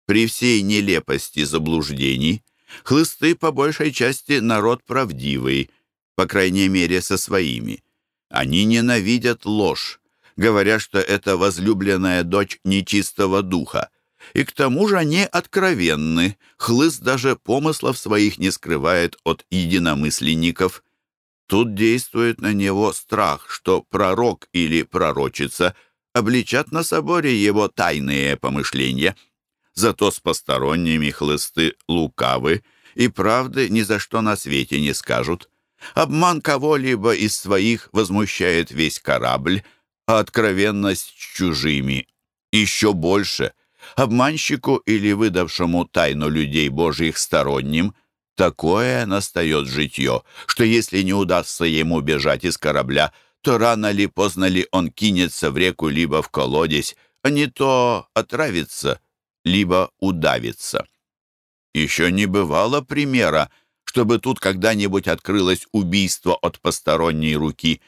При всей нелепости заблуждений хлысты по большей части народ правдивый, по крайней мере со своими. Они ненавидят ложь, говоря, что это возлюбленная дочь нечистого духа. И к тому же они откровенны, хлыст даже помыслов своих не скрывает от единомысленников. Тут действует на него страх, что пророк или пророчица обличат на соборе его тайные помышления. Зато с посторонними хлысты лукавы и правды ни за что на свете не скажут. Обман кого-либо из своих возмущает весь корабль, а откровенность чужими еще больше. Обманщику или выдавшему тайну людей Божьих сторонним такое настает житье, что если не удастся ему бежать из корабля, то рано ли поздно ли он кинется в реку либо в колодец, а не то отравится, либо удавится. Еще не бывало примера, чтобы тут когда-нибудь открылось убийство от посторонней руки.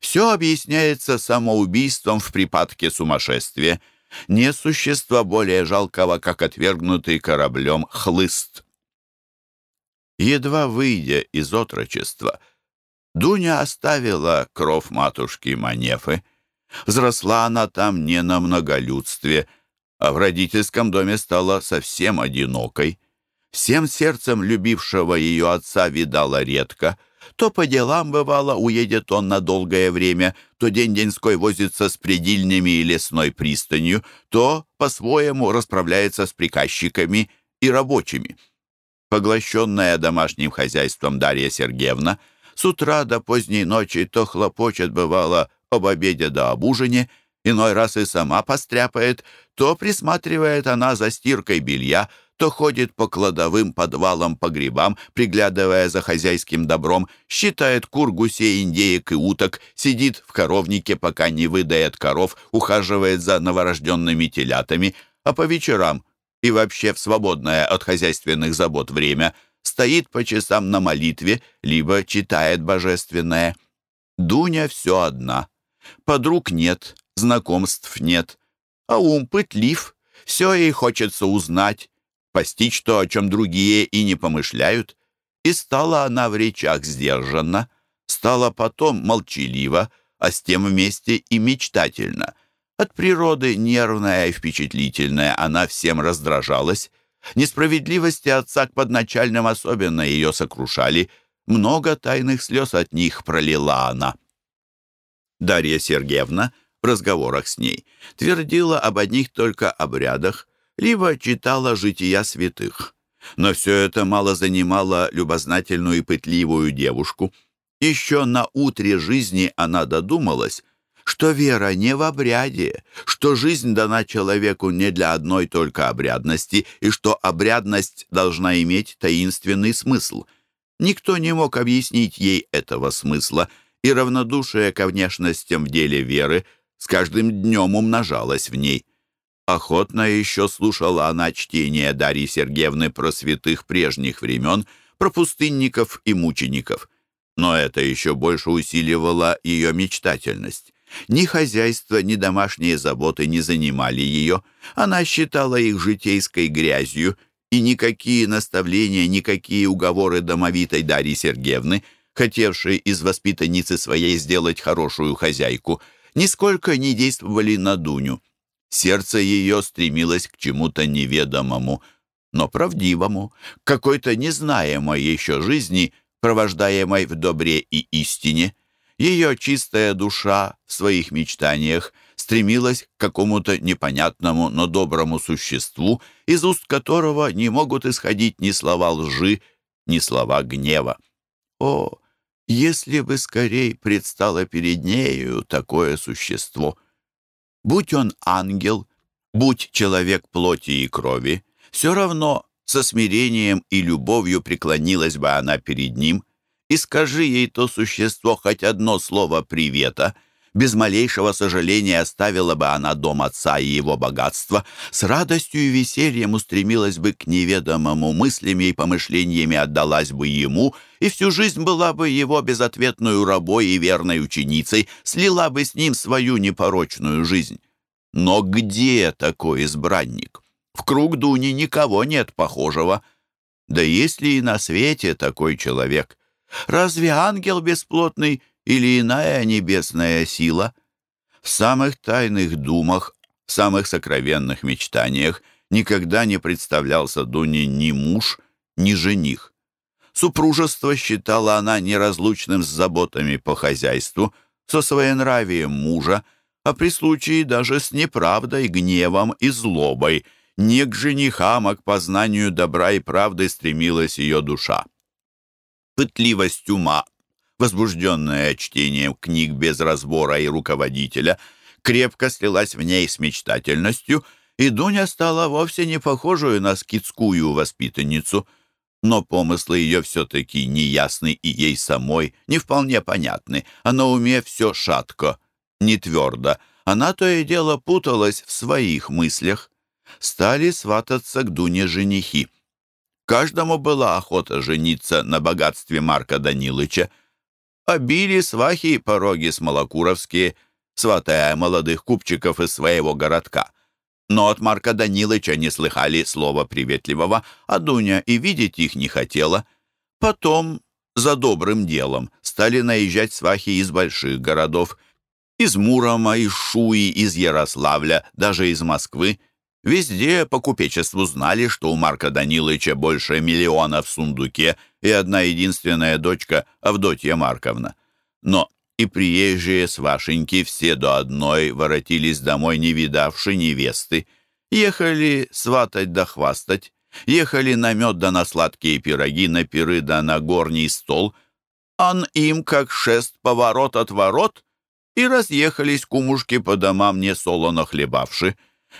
Все объясняется самоубийством в припадке сумасшествия. Не существа более жалкого, как отвергнутый кораблем хлыст. Едва выйдя из отрочества, Дуня оставила кров матушки Манефы. Взросла она там не на многолюдстве, а в родительском доме стала совсем одинокой всем сердцем любившего ее отца видала редко. То по делам, бывало, уедет он на долгое время, то день-деньской возится с предельными и лесной пристанью, то по-своему расправляется с приказчиками и рабочими. Поглощенная домашним хозяйством Дарья Сергеевна с утра до поздней ночи то хлопочет, бывало, об обеде да об ужине, иной раз и сама постряпает, то присматривает она за стиркой белья, то ходит по кладовым подвалам, погребам, приглядывая за хозяйским добром, считает кур, гусей, индеек и уток, сидит в коровнике, пока не выдает коров, ухаживает за новорожденными телятами, а по вечерам и вообще в свободное от хозяйственных забот время стоит по часам на молитве, либо читает божественное. Дуня все одна. Подруг нет, знакомств нет, а ум пытлив, все ей хочется узнать, постичь то, о чем другие и не помышляют. И стала она в речах сдержанна, стала потом молчалива, а с тем вместе и мечтательна. От природы нервная и впечатлительная она всем раздражалась. Несправедливости отца к подначальным особенно ее сокрушали. Много тайных слез от них пролила она. Дарья Сергеевна в разговорах с ней твердила об одних только обрядах, либо читала жития святых. Но все это мало занимало любознательную и пытливую девушку. Еще на утре жизни она додумалась, что вера не в обряде, что жизнь дана человеку не для одной только обрядности и что обрядность должна иметь таинственный смысл. Никто не мог объяснить ей этого смысла, и равнодушие ко внешностям в деле веры с каждым днем умножалось в ней. Охотно еще слушала она чтение Дарьи Сергеевны про святых прежних времен, про пустынников и мучеников. Но это еще больше усиливало ее мечтательность. Ни хозяйство, ни домашние заботы не занимали ее. Она считала их житейской грязью, и никакие наставления, никакие уговоры домовитой Дарьи Сергеевны, хотевшей из воспитанницы своей сделать хорошую хозяйку, нисколько не действовали на Дуню. Сердце ее стремилось к чему-то неведомому, но правдивому, какой-то незнаемой еще жизни, провождаемой в добре и истине. Ее чистая душа в своих мечтаниях стремилась к какому-то непонятному, но доброму существу, из уст которого не могут исходить ни слова лжи, ни слова гнева. О, если бы скорей предстало перед нею такое существо! Будь он ангел, будь человек плоти и крови, все равно со смирением и любовью преклонилась бы она перед ним, и скажи ей то существо хоть одно слово привета, без малейшего сожаления оставила бы она дом отца и его богатство, с радостью и весельем устремилась бы к неведомому мыслями и помышлениями отдалась бы ему, и всю жизнь была бы его безответную рабой и верной ученицей, слила бы с ним свою непорочную жизнь. Но где такой избранник? В круг Дуни никого нет похожего. Да есть ли и на свете такой человек? Разве ангел бесплотный или иная небесная сила? В самых тайных думах, в самых сокровенных мечтаниях никогда не представлялся Дуне ни муж, ни жених. Супружество считала она неразлучным с заботами по хозяйству, со своенравием мужа, а при случае даже с неправдой, гневом и злобой. Не к женихам, а к познанию добра и правды стремилась ее душа пытливость ума, возбужденная чтением книг без разбора и руководителя, крепко слилась в ней с мечтательностью, и Дуня стала вовсе не похожую на скидскую воспитанницу. Но помыслы ее все-таки неясны и ей самой, не вполне понятны, а на уме все шатко, не твердо. Она то и дело путалась в своих мыслях. Стали свататься к Дуне женихи. Каждому была охота жениться на богатстве Марка Данилыча. Обили свахи и пороги смолокуровские, сватая молодых купчиков из своего городка. Но от Марка Данилыча не слыхали слова приветливого, а Дуня и видеть их не хотела. Потом, за добрым делом, стали наезжать свахи из больших городов, из Мурома, из Шуи, из Ярославля, даже из Москвы. Везде по купечеству знали, что у Марка Данилыча больше миллиона в сундуке и одна единственная дочка Авдотья Марковна. Но и приезжие с Вашеньки все до одной воротились домой, не видавши невесты. Ехали сватать да хвастать, ехали на мед да на сладкие пироги, на пиры да на горний стол. Ан им, как шест, поворот от ворот, и разъехались кумушки по домам, не солоно хлебавши.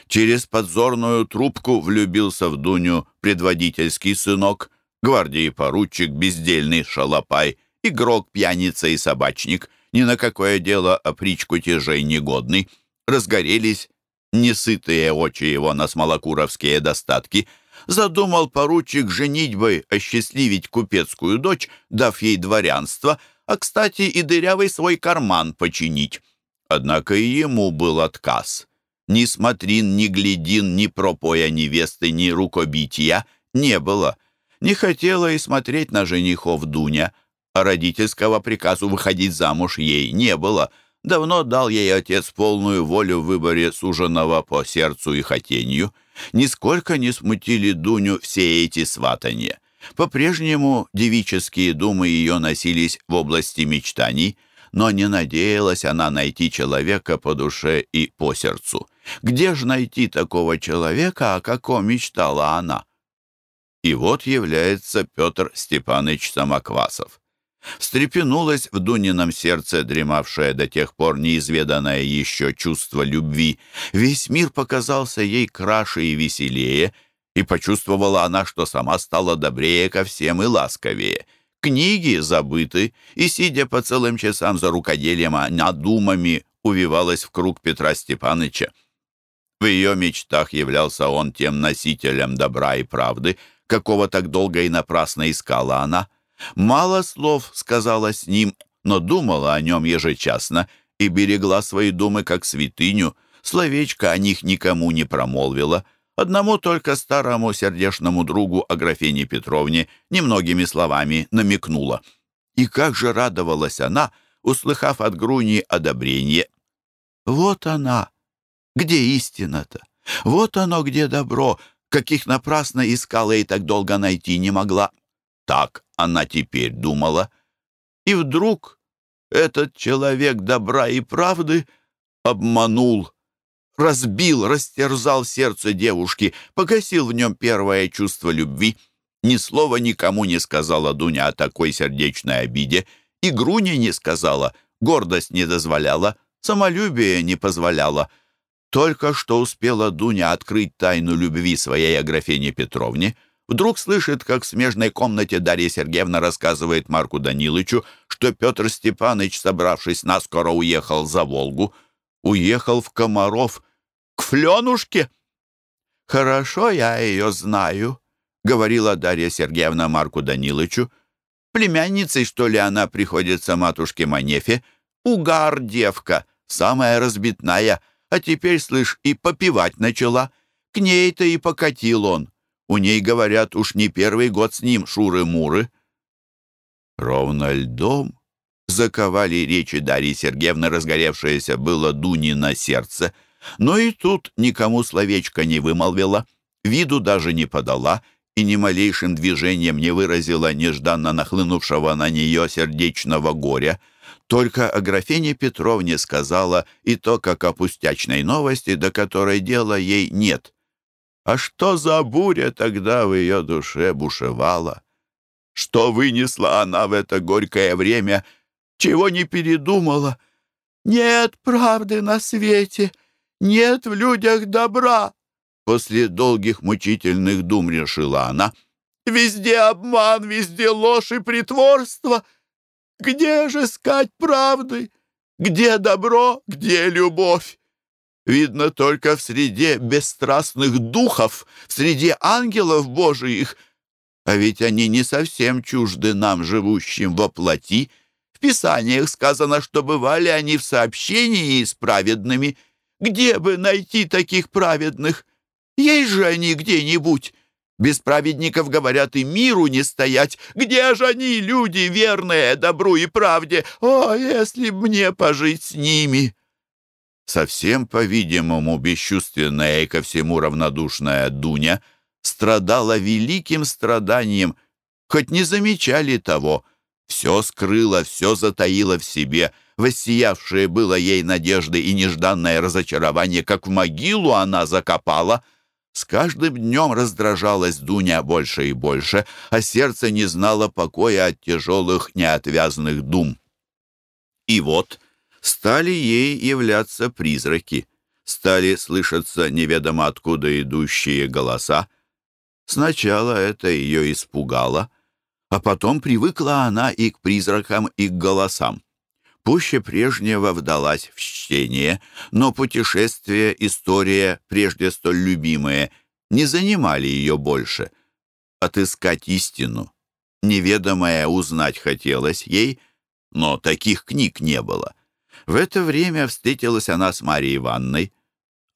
Через подзорную трубку влюбился в Дуню предводительский сынок, гвардии поручик, бездельный шалопай, игрок, пьяница и собачник, ни на какое дело опричку тяжей негодный. Разгорелись несытые очи его на смолокуровские достатки. Задумал поручик женитьбой осчастливить купецкую дочь, дав ей дворянство, а, кстати, и дырявый свой карман починить. Однако и ему был отказ. Ни смотрин, ни глядин, ни пропоя невесты, ни рукобития не было. Не хотела и смотреть на женихов Дуня, а родительского приказу выходить замуж ей не было. Давно дал ей отец полную волю в выборе суженого по сердцу и хотению. Нисколько не смутили Дуню все эти сватанья. По-прежнему девические думы ее носились в области мечтаний, но не надеялась она найти человека по душе и по сердцу. Где же найти такого человека, о каком мечтала она? И вот является Петр Степанович Самоквасов. Встрепенулось в Дунином сердце, дремавшее до тех пор неизведанное еще чувство любви. Весь мир показался ей краше и веселее, и почувствовала она, что сама стала добрее ко всем и ласковее. Книги забыты, и, сидя по целым часам за рукоделием, она думами увивалась в круг Петра Степаныча. В ее мечтах являлся он тем носителем добра и правды, какого так долго и напрасно искала она. Мало слов сказала с ним, но думала о нем ежечасно и берегла свои думы как святыню, словечко о них никому не промолвила. Одному только старому сердечному другу Аграфене Петровне немногими словами намекнула. И как же радовалась она, услыхав от Груни одобрение. «Вот она! Где истина-то? Вот оно, где добро, каких напрасно искала и так долго найти не могла. Так она теперь думала. И вдруг этот человек добра и правды обманул, разбил, растерзал сердце девушки, погасил в нем первое чувство любви. Ни слова никому не сказала Дуня о такой сердечной обиде, и Груне не сказала, гордость не дозволяла, самолюбие не позволяло. Только что успела Дуня открыть тайну любви своей Аграфене Петровне, вдруг слышит, как в смежной комнате Дарья Сергеевна рассказывает Марку Данилычу, что Петр Степаныч, собравшись наскоро, уехал за Волгу. Уехал в Комаров, к Фленушке. «Хорошо я ее знаю», — говорила Дарья Сергеевна Марку Данилычу. «Племянницей, что ли, она приходится матушке Манефе? Угар девка, самая разбитная» а теперь, слышь, и попивать начала. К ней-то и покатил он. У ней, говорят, уж не первый год с ним шуры-муры. Ровно льдом заковали речи Дарьи Сергеевны, разгоревшееся было Дуни на сердце. Но и тут никому словечко не вымолвила, виду даже не подала и ни малейшим движением не выразила нежданно нахлынувшего на нее сердечного горя — только о графине Петровне сказала и то, как о пустячной новости, до которой дела ей нет. А что за буря тогда в ее душе бушевала? Что вынесла она в это горькое время? Чего не передумала? Нет правды на свете, нет в людях добра. После долгих мучительных дум решила она. Везде обман, везде ложь и притворство — где же искать правды? Где добро, где любовь? Видно только в среде бесстрастных духов, в среде ангелов Божиих. А ведь они не совсем чужды нам, живущим во плоти. В Писаниях сказано, что бывали они в сообщении с праведными. Где бы найти таких праведных? Есть же они где-нибудь. Без праведников, говорят, и миру не стоять. Где же они, люди верные, добру и правде? О, если б мне пожить с ними!» Совсем, по-видимому, бесчувственная и ко всему равнодушная Дуня страдала великим страданием, хоть не замечали того. Все скрыла, все затаила в себе, воссиявшее было ей надежды и нежданное разочарование, как в могилу она закопала — с каждым днем раздражалась Дуня больше и больше, а сердце не знало покоя от тяжелых неотвязных дум. И вот стали ей являться призраки, стали слышаться неведомо откуда идущие голоса. Сначала это ее испугало, а потом привыкла она и к призракам, и к голосам пуще прежнего вдалась в чтение, но путешествие, история, прежде столь любимые, не занимали ее больше. Отыскать истину, неведомое узнать хотелось ей, но таких книг не было. В это время встретилась она с Марией Ивановной,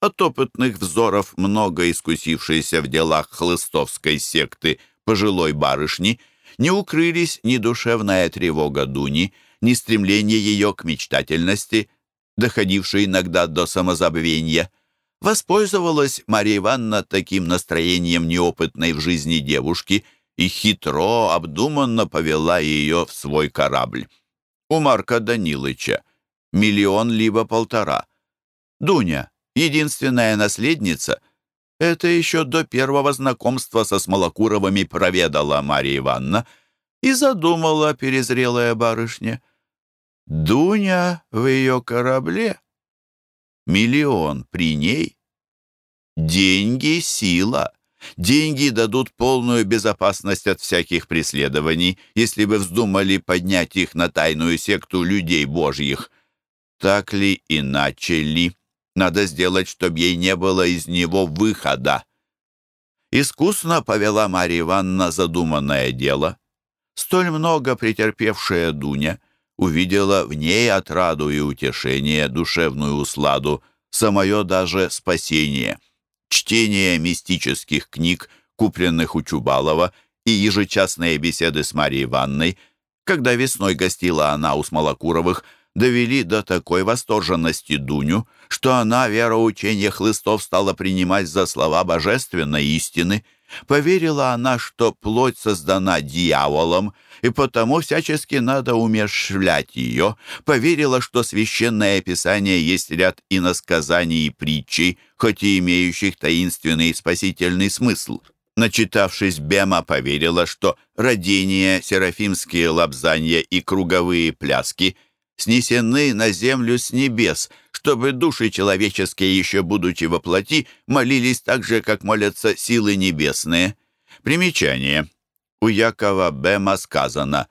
от опытных взоров, много искусившейся в делах хлыстовской секты пожилой барышни, не укрылись ни душевная тревога Дуни, ни стремление ее к мечтательности, доходившей иногда до самозабвения. Воспользовалась Марья Ивановна таким настроением неопытной в жизни девушки и хитро, обдуманно повела ее в свой корабль. У Марка Данилыча миллион либо полтора. Дуня, единственная наследница, это еще до первого знакомства со Смолокуровыми проведала Марья Ивановна, и задумала перезрелая барышня. Дуня в ее корабле, миллион при ней. Деньги — сила. Деньги дадут полную безопасность от всяких преследований, если бы вздумали поднять их на тайную секту людей божьих. Так ли, иначе ли? Надо сделать, чтобы ей не было из него выхода. Искусно повела Марья Ивановна задуманное дело. Столь много претерпевшая Дуня увидела в ней отраду и утешение, душевную усладу, самое даже спасение. Чтение мистических книг, купленных у Чубалова, и ежечасные беседы с Марьей Ивановной, когда весной гостила она у Смолокуровых, довели до такой восторженности Дуню, что она вероучение хлыстов стала принимать за слова божественной истины. Поверила она, что плоть создана дьяволом, и потому всячески надо умерщвлять ее. Поверила, что священное писание есть ряд иносказаний и притчей, хоть и имеющих таинственный и спасительный смысл. Начитавшись Бема, поверила, что родение, серафимские лапзанья и круговые пляски — снесены на землю с небес, чтобы души человеческие, еще будучи во плоти, молились так же, как молятся силы небесные. Примечание. У Якова Бема сказано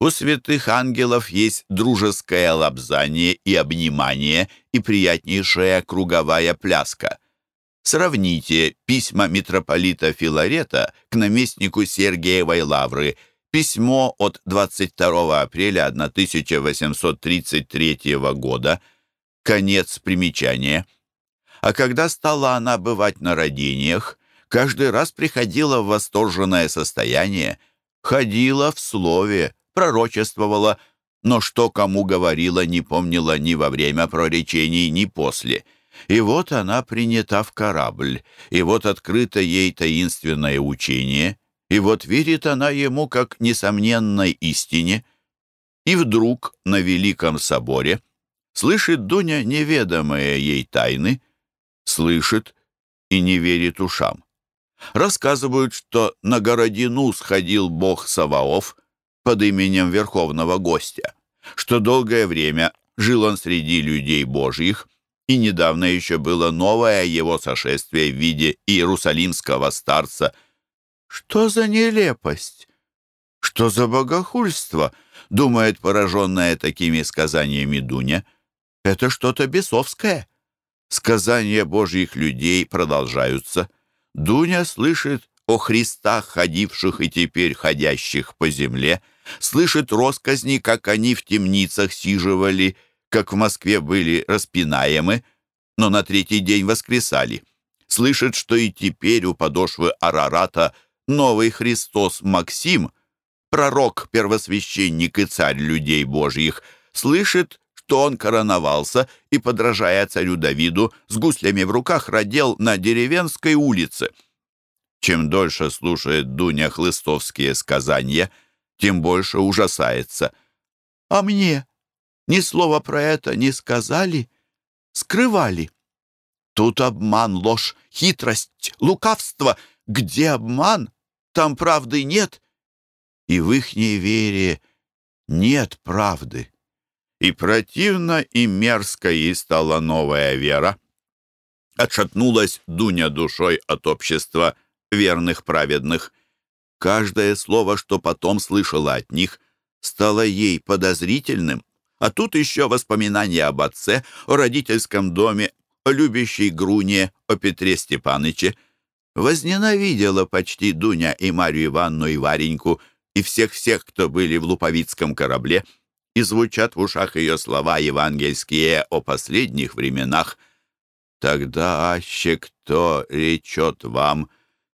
«У святых ангелов есть дружеское лобзание и обнимание и приятнейшая круговая пляска». Сравните письма митрополита Филарета к наместнику Сергиевой Лавры – Письмо от 22 апреля 1833 года. Конец примечания. А когда стала она бывать на родениях, каждый раз приходила в восторженное состояние, ходила в слове, пророчествовала, но что кому говорила, не помнила ни во время проречений, ни после. И вот она принята в корабль, и вот открыто ей таинственное учение — и вот верит она ему как несомненной истине. И вдруг на Великом Соборе слышит Дуня неведомые ей тайны, слышит и не верит ушам. Рассказывают, что на Городину сходил бог Саваоф под именем Верховного Гостя, что долгое время жил он среди людей божьих, и недавно еще было новое его сошествие в виде иерусалимского старца – «Что за нелепость? Что за богохульство?» — думает пораженная такими сказаниями Дуня. «Это что-то бесовское». Сказания божьих людей продолжаются. Дуня слышит о Христах, ходивших и теперь ходящих по земле, слышит росказни, как они в темницах сиживали, как в Москве были распинаемы, но на третий день воскресали. Слышит, что и теперь у подошвы Арарата новый Христос Максим, пророк, первосвященник и царь людей божьих, слышит, что он короновался и, подражая царю Давиду, с гуслями в руках родил на деревенской улице. Чем дольше слушает Дуня хлыстовские сказания, тем больше ужасается. «А мне ни слова про это не сказали, скрывали. Тут обман, ложь, хитрость, лукавство. Где обман, там правды нет, и в ихней вере нет правды. И противно, и мерзко ей стала новая вера. Отшатнулась Дуня душой от общества верных праведных. Каждое слово, что потом слышала от них, стало ей подозрительным. А тут еще воспоминания об отце, о родительском доме, о любящей Груне, о Петре Степаныче — Возненавидела почти Дуня и Марию Ивановну и Вареньку и всех-всех, кто были в Луповицком корабле, и звучат в ушах ее слова евангельские о последних временах. «Тогда аще кто речет вам,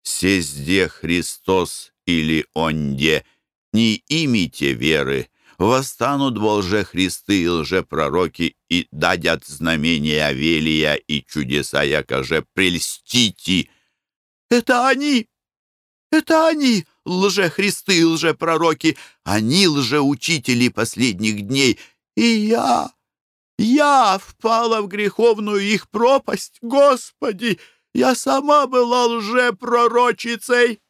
сезде Христос или онде, не имите веры, восстанут во лже Христы и лжепророки и дадят знамения Велия и чудеса, якоже прельстите это они! Это они, лже-христы лже-пророки! Они лже-учители последних дней! И я... Я впала в греховную их пропасть! Господи! Я сама была лже-пророчицей!»